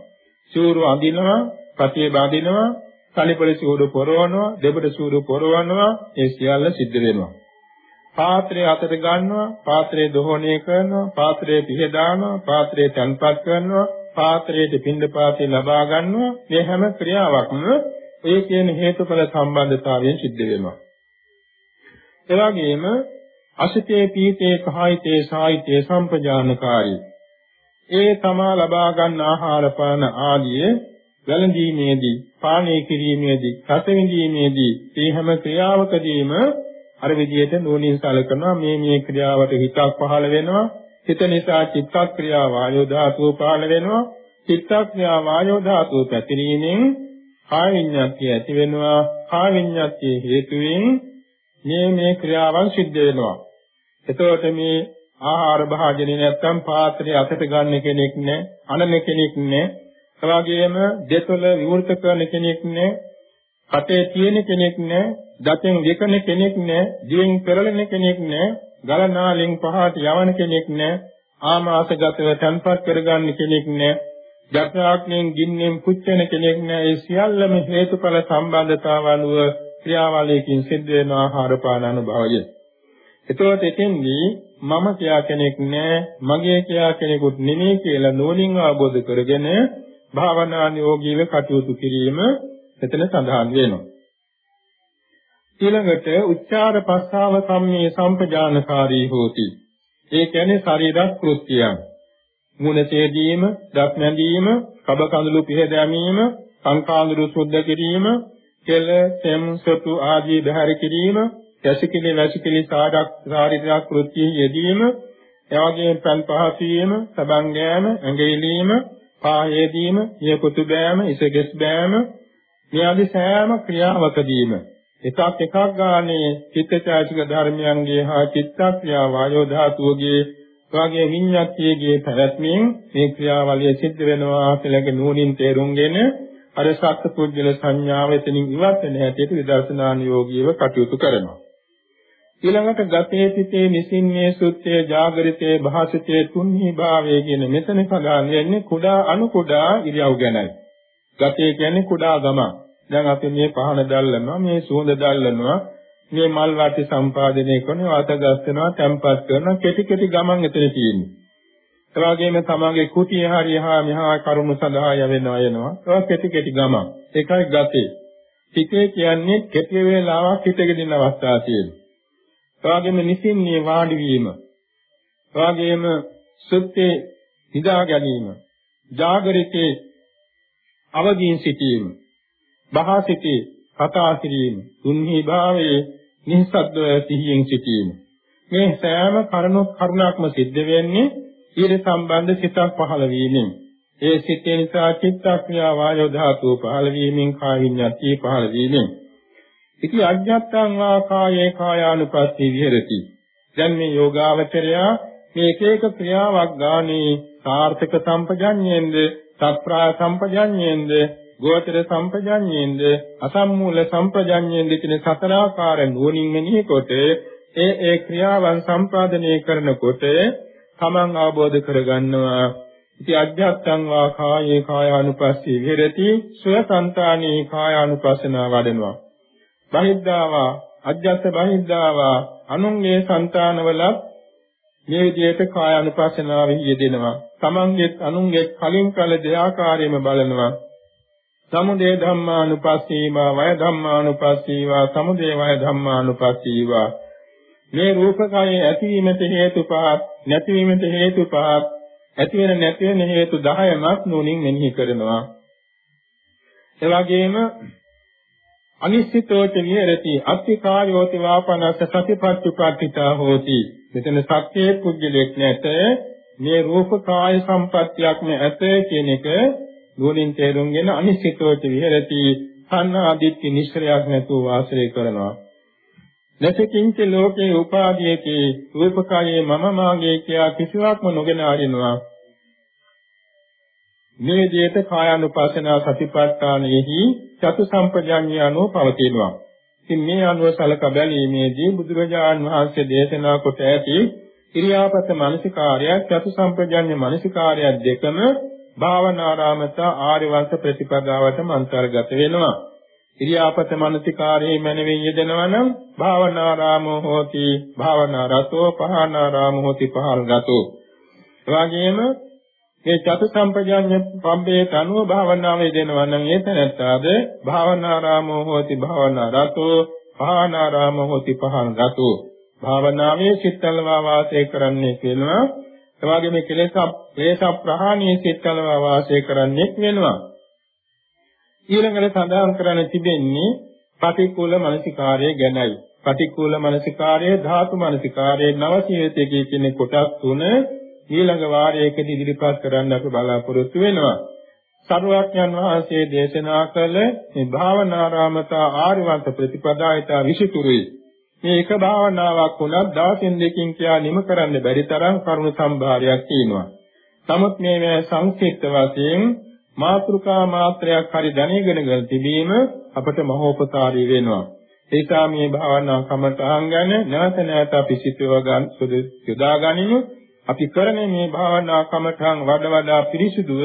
සූරු අඳිනවා, පතිය බඳිනවා, කලිපල සූරු පොරවනවා, දෙබඩ සූරු පොරවනවා, ඒ සියල්ල සිද්ධ වෙනවා. පාත්‍රය අතට ගන්නවා, පාත්‍රය දෝහණය කරනවා, පාත්‍රය පිහ දානවා, පාත්‍රය තැන්පත් කරනවා, පාත්‍රයේ පින්ඩපාතය ලබා ගන්නවා. මේ හැම ක්‍රියාවක්ම ඒ කියන හේතුඵල සම්බන්ධතාවයෙන් සිද්ධ වෙනවා. ඒ වගේම අසිතේ පීතේ කහයිතේ සායිතේ සම්පජානකාරී. ඒ තමා ලබා ගන්න ආහාර පාන ආදී වැළඳීමේදී පානය කිරීමේදී රස විඳීමේදී මේ හැම ක්‍රියාවකදීම අර විදියට නුවණින් සලකනවා. මේ මේ ක්‍රියාවට හිතක් පහළ වෙනවා. හිත නිසා චිත්තක්‍රියා වායෝ ධාතුව පහළ වෙනවා. චිත්තක්‍රියා වායෝ ධාතුව පැතිරීමෙන් කාය විඤ්ඤාතිය ඇති වෙනවා. කාය විඤ්ඤාතිය හේතුවෙන් මේ මේ ක්‍රියාවන් සිද්ධ වෙනවා එතකොට මේ ආහාර භාජනේ නැත්තම් පාත්‍රය අතට ගන්න කෙනෙක් නැහැ අනන කෙනෙක් නැහැ එවාගෙම දෙතොල විවෘත කරන කෙනෙක් නැහැ කටේ තියෙන කෙනෙක් නැහැ දතෙන් දෙකන කෙනෙක් නැහැ, දිවෙන් පෙරලෙන කෙනෙක් නැහැ, ගලනාලෙන් පහට යවන කෙනෙක් නැහැ, ආමාශගතව තන්පත් කරගන්න කෙනෙක් නැහැ, ජඨරාග්නෙන් ගින්නෙන් පුච්චෙන කෙනෙක් නැහැ. ඒ සියල්ලම හේතුඵල සම්බන්ධතාව අනුව ක්‍රියාවලියකින් සිද්ධ වෙන ආහාර පාන අනුභවය. එතකොට එතෙන්දී මම කියා කෙනෙක් නැහැ, මගේ කියා කෙනෙකුත් නෙමෙයි කියලා නෝනින් අවබෝධ කරගෙන භාවනා නියෝගීව කටයුතු කිරීම එතන සඳහන් වෙනවා. ඊළඟට උච්චාර පස්සාව සම්මේ සම්පජානකාරී හෝති. ඒ කියන්නේ ශරීර කෘත්‍යයන්. මුණතේ දීම, දත් නැදීම, කබ කඳුළු පිහ දැමීම, සංකාඳුරු සුද්ධ කිරීම, කෙල, සෙම්, සතු ආදී බහැර කිරීම, කැසිකිලි වැසිකිලි සාඩක් ශාරීරික කෘත්‍යයේ යෙදීම, එවැගේම පන් පහස වීම, සබන් ගෑම, ඇඟිලීම, පායේදීම, නියපොතු බෑම, ඉසගෙස් බෑම, මේ ආදී සෑම ක්‍රියාවකදීම. එකක් එකක් ගානේ චිත්තචෛතසික ධර්මයන්ගේ හා චිත්තක්‍රියා වායෝ ධාතුවගේ වාගේ විඤ්ඤාතියේගේ පැවැත්මෙන් මේ ක්‍රියාවලිය සිද්ධ වෙනවා කියලාගේ නුවණින් තේරුම්ගෙන අර සත්පුද්ගල සංඥාව එතනින් ඉවත් වෙන හැටියට විදර්ශනා නියෝගීව කටයුතු කරනවා. ඊළඟට ගතේ පිටේ නිසින්නේ සුත්තේ ජාගරිතේ භාසිතේ තුන්හි භාවයේ කියන මෙතන සඳහන් වෙන්නේ කුඩා අණු කුඩා ඉරියව් ගැනයි. ගතේ කියන්නේ කුඩා ගමක්. දැන් අපි මේ පහන දැල්ලනවා මේ සුවඳ දැල්ලනවා මේ මල් වටි සම්පාදනය කරනවා අත ගස්සනවා තැම්පත් කරනවා කෙටි කෙටි ගමන් එතන තියෙන්නේ ඒ වගේම තමන්ගේ කුටිය හරියහා මෙහා කරුණු සඳහා යවෙනවා යනවා ඒක කෙටි කෙටි ගමන්. ඒකයි ගතේ. හිතේ කියන්නේ කෙටි වේලාවක් හිතගෙන ඉන්න අවස්ථාවක් තියෙනවා. ඒ වගේම නිසින්නේ වාඩි වීම. ඒ වගේම සුත්තේ හිදා ගැනීම. ජාගරිතේ අවදීන් සිටීම. බහා සිටී කතා කිරීම. තුන්හි භාවයේ නිස්සද්දව සිහියෙන් සිටීම. මේ සෑම කරුණක් කරුණක්ම සිද්ධ වෙන්නේ ඊට සම්බන්ධ සිතක් පහළ වීමෙන් ඒ සිතේ නිසා චිත්තක්‍රියා වායෝ ධාතුව පහළ වීමෙන් කාය විඤ්ඤාති පහළ වීමෙන්. ඉති අජ්ජත්තං වා කායේ කායානුපස්සී විහෙරති. දැන් මේ යෝගාවචරයා මේ එක එක ක්‍රියාවක් ගානේ සාර්ථක සම්පජඤ්ඤයෙන්ද සත්‍රාය සම්පජඤ්ඤයෙන්ද ගෝචර සම්පජඤ්ඤයෙන්ද අසම්මූල සම්පජඤ්ඤයෙන්ද කියන සතරාකාර නුවණින් මෙනෙහි කොට ඒ ඒ ක්‍රියාවන් සම්පාදනය කරනකොට තමන් අවබෝධ කරගන්නවා. ඉති අධ්‍යාත්මං වා කායේ කායානුපස්සී විහෙරති. සුවසන්තානී කායානුපස්සනා වඩනවා. බහිද්ධාවා අධ්‍යාත්ම බහිද්ධාවා අනුන්ගේ సంతානවලත් මේ විදිහට කායානුපස්සනාවෙහි යෙදෙනවා තමන්ගේ අනුන්ගේ කලින් කල දෙආකාරයෙන්ම බලනවා. සමුදය ධම්මානුපස්සීවා වය ධම්මානුපස්සීවා සමුදය වය ධම්මානුපස්සීවා. මේ රූපකයේ ඇතිවීමට හේතු පහක් නැතිවීමට හේතු පහක් ඇති වෙන නැති වෙන හේතු 10ක් නුනින් මෙනෙහි කරනවා. එවැගේම අනිශ්චිතෝච විහෙරති අත්තිකායෝති වාපනස්ස සතිපත්තිපත්තිතා හෝති. මෙතන සත්‍යයේ පුජ්‍යලෙක් නැත මේ රූප කාය සම්පත්තියක්ම ඇත කියන එක නුවණින් තේරුම්ගෙන අනිශ්චිතෝච විහෙරති සංනාදිත්‍ය නිශ්චලයක් නැතුව වාසය කරනවා. නැසකින්ච ලෝකේ උපාදීයති රූපකායේ මම මාගේ කියා කිසිවක්ම නොගෙන ආරිනවා මේ විදිහට කායानुපස්සනා සතිපට්ඨානෙහි චතු සම්පජාඤ්ඤය අනුව පවතිනවා. ඉතින් මේ අනුව සලක බැලීමේදී බුදුරජාන් වහන්සේ දේශනා කොට ඇති ඉරියාපත මානසිකාර්යය චතු සම්පජාඤ්ඤ මානසිකාර්යය දෙකම භාවනාරාමත ආර්ය වංශ ප්‍රතිපදාවටම අන්තර්ගත වෙනවා. ඉරියාපත මනසිකාරයේ මනවින් යෙදෙනවා නම් භාවනාරාමෝ හෝති. භාවනාරතෝ පහනාරාමෝ හෝති පහල්ගතෝ එවාගෙම මේ චතු සම්පජාඤ්ඤ පම්බේ තනුව භාවනාවේ දෙනවා නම් ඒතනත්තාද භාවනාරාමෝ හෝති භාවනාරතෝ පහනාරාමෝ හෝති පහල්ගතෝ. භාවනාවේ සිත්තල්වා වාසය කරන්නේ කියනවා එවාගෙම කෙලෙස ක්ලේශ ප්‍රහාණී සිත්තල්වා වාසය කරන්නේ වෙනවා. ඊළඟට සඳහන් කරන්න තිබෙන්නේ පටික්කුල මනසිකාරය ගැනයි. පටික්කුල මනසිකාරය ධාතු මනසිකාරය නවසීවිතයේ කියන කොටස් තුන ඊළඟ වාරයකදී ඉදිරිපත් කරන්න අපි බලාපොරොත්තු වෙනවා. සරුවඥන් වහන්සේ දේශනා කළ මේ භාවනාරාමතා ආර්යවන්ත ප්‍රතිපදායිත විසිතුරුයි. මේ එක භාවනාවක් වුණත් දවසින් දෙකකින් කියා නිම කරන්න බැරි තරම් කරුණු සම්භාරයක් තියෙනවා. නමුත් මේ සංක්ෂිප්ත වශයෙන් මාත්‍රිකා මාත්‍රයක් හරි දැනගෙන ගන්න තිබීම අපට මහෝපකාරී වෙනවා. ඒකා මේ භාවනා කමතහන් ගැන නැවත නැවත අපි සිතව ගන්න සුදු යොදා ගනිමු. අපි කරන මේ භාවනා කමතහන් වඩ වඩා පිරිසුදුව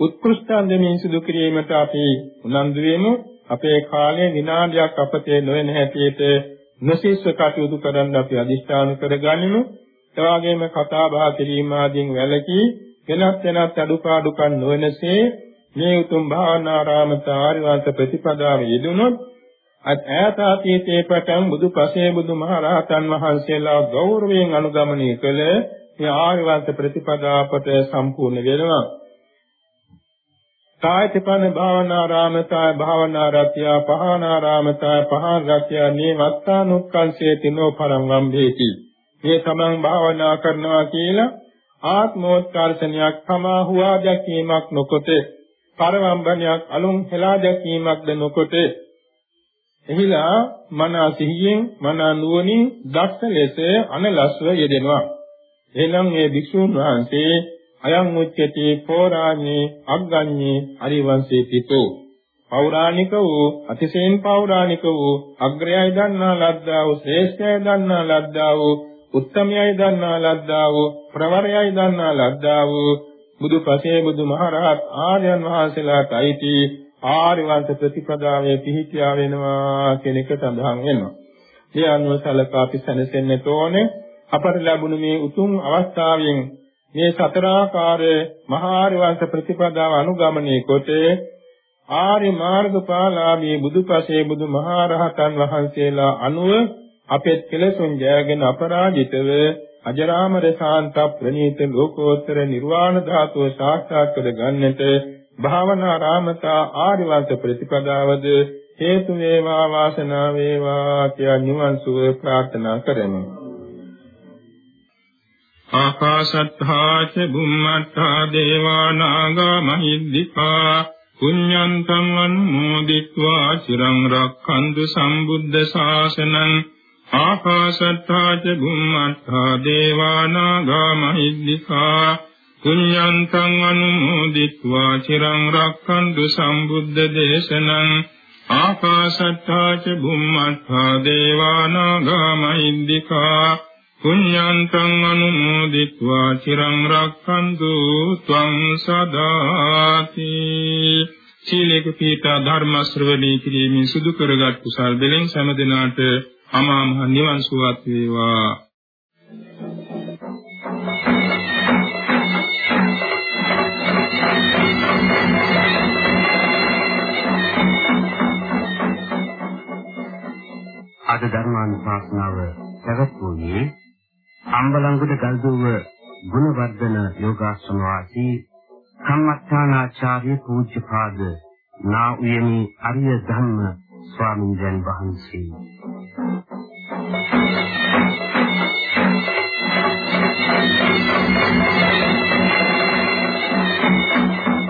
උත්කෘෂ්ඨාන්දමින් සිදු කිරීමට අපි උනන්දු වෙමු. අපේ කාලේ විනාඩියක් අපතේ නොවන හැටියට නොසිස්ව කටයුතු කරන්න අපි අදිෂ්ඨාන කරගනිමු. එවාගෙම කතා බහ කිරීම ආදීන් වැළකී වෙනත් වෙනත් අඩුපාඩුකම් නොවනසේ මේ උතුම් භාවනාරාමත ආරිවාස ප්‍රතිපදාව යෙදුනොත් ඈත අතීතයේ පටන් බුදු පසේ බුදු මහරහතන් වහන්සේලා ගෞරවයෙන් අනුගමනය කළ මේ ආරිවාස ප්‍රතිපදාවට සම්පූර්ණ වෙනවා. කායතිපන භාවනාරාමතය භාවනාරත්‍ය පහනාරාමතය පහනරත්‍ය නේවත්තානුක්ඛංසේ තිනෝ පරං වම්බේති. මේ තමන් භාවනා කරනවා කියලා ආත්මෝත්කර්ෂණයක් තමා හුවා දැකීමක් නොකොට පරවම්බනයක් අලුන් හෙලා දැකීමක්ද නොකොට එහිලා මන සිහියෙන් මන නුවණින් දක්ෂ ලෙස අනලස්ව යෙදෙනවා. එනම් මේ භික්ෂුන් වහන්සේ අයං උච්චති පෝරාණේ අග්ගඤ්ඤේ අරිවංශේ පිටෝ. පෞරාණික වූ අතිශයින් පෞරාණික වූ අග්‍රයයි දන්නා ලද්දා වූ ශ්‍රේෂ්ඨයයි දන්නා ලද්දා වූ උත්තමයයි දන්නා ලද්දා වූ ප්‍රවරයයි දන්නා ලද්දා වූ බුදුපසේ බුදුමහරහත් ආර්යයන් වහන්සේලාට අයිති ආර්ය වංශ ප්‍රතිපදාවේ පිහිටියා වෙනවා කියන එක සඳහන් වෙනවා. මේ අනුව සලකා අපි සැනසෙන්න ඕනේ අපට ලැබුණු මේ උතුම් අවස්ථාවෙන් මේ සතරාකාර මහා ආර්ය වංශ ප්‍රතිපදාව අනුගමනය කොට ආර්ය මාර්ගඵලාභී බුදුපසේ බුදුමහරහතන් වහන්සේලා අනුව අපෙත් කෙලසුන් ජයගෙන අපරාජිතව අජරාමර ශාන්ත ප්‍රණීත ලෝකෝත්තර නිර්වාණ ධාතුව සාක්ෂාත් කර ගන්නට භාවනා රාමතා ආරිවංශ ප්‍රතිපදාවද හේතු වේවා වාසනාව වේවා කියා නිවන් සුව ප්‍රාර්ථනා කරමි. ආකාශත්තා ච බුම්මත්තා දේවා නාග මහිද්దికා පුඤ්ඤන්තං අනුමෝදිත්වා චිරං රක්ඛන්තු සම්බුද්ධ ශාසනං ආකාශත්තා ච භුම්මත්තා දේවානාගා මහිද්దికා පුඤ්ඤන්තං අනුමෝදිත්වා චිරං රක්ඛන්තු සම්බුද්ධ දේශනං ආකාශත්තා ච භුම්මත්තා දේවානාගා මහිද්దికා පුඤ්ඤන්තං අනුමෝදිත්වා චිරං රක්ඛන්තු ත්වං සදාති සීලේක පීඨ ධර්ම ශ්‍රවණී කිරීමෙන් සුදු කරගත් කුසල් දෙලෙන් සෑම දිනාට අමා මහ නිවන් සුවත් වේවා. අද ධර්මානුශාසනාව පැවැත්වුවේ අම්බලංගුඩ ගල්දුව ගුණවර්ධන යෝගාශ්‍රම වාසී සම්මත්තානාචාර්ය පූජ්‍යපාද නා උයනි අරිය ධම්ම ස්වාමීන් වහන්සේ. Thank you.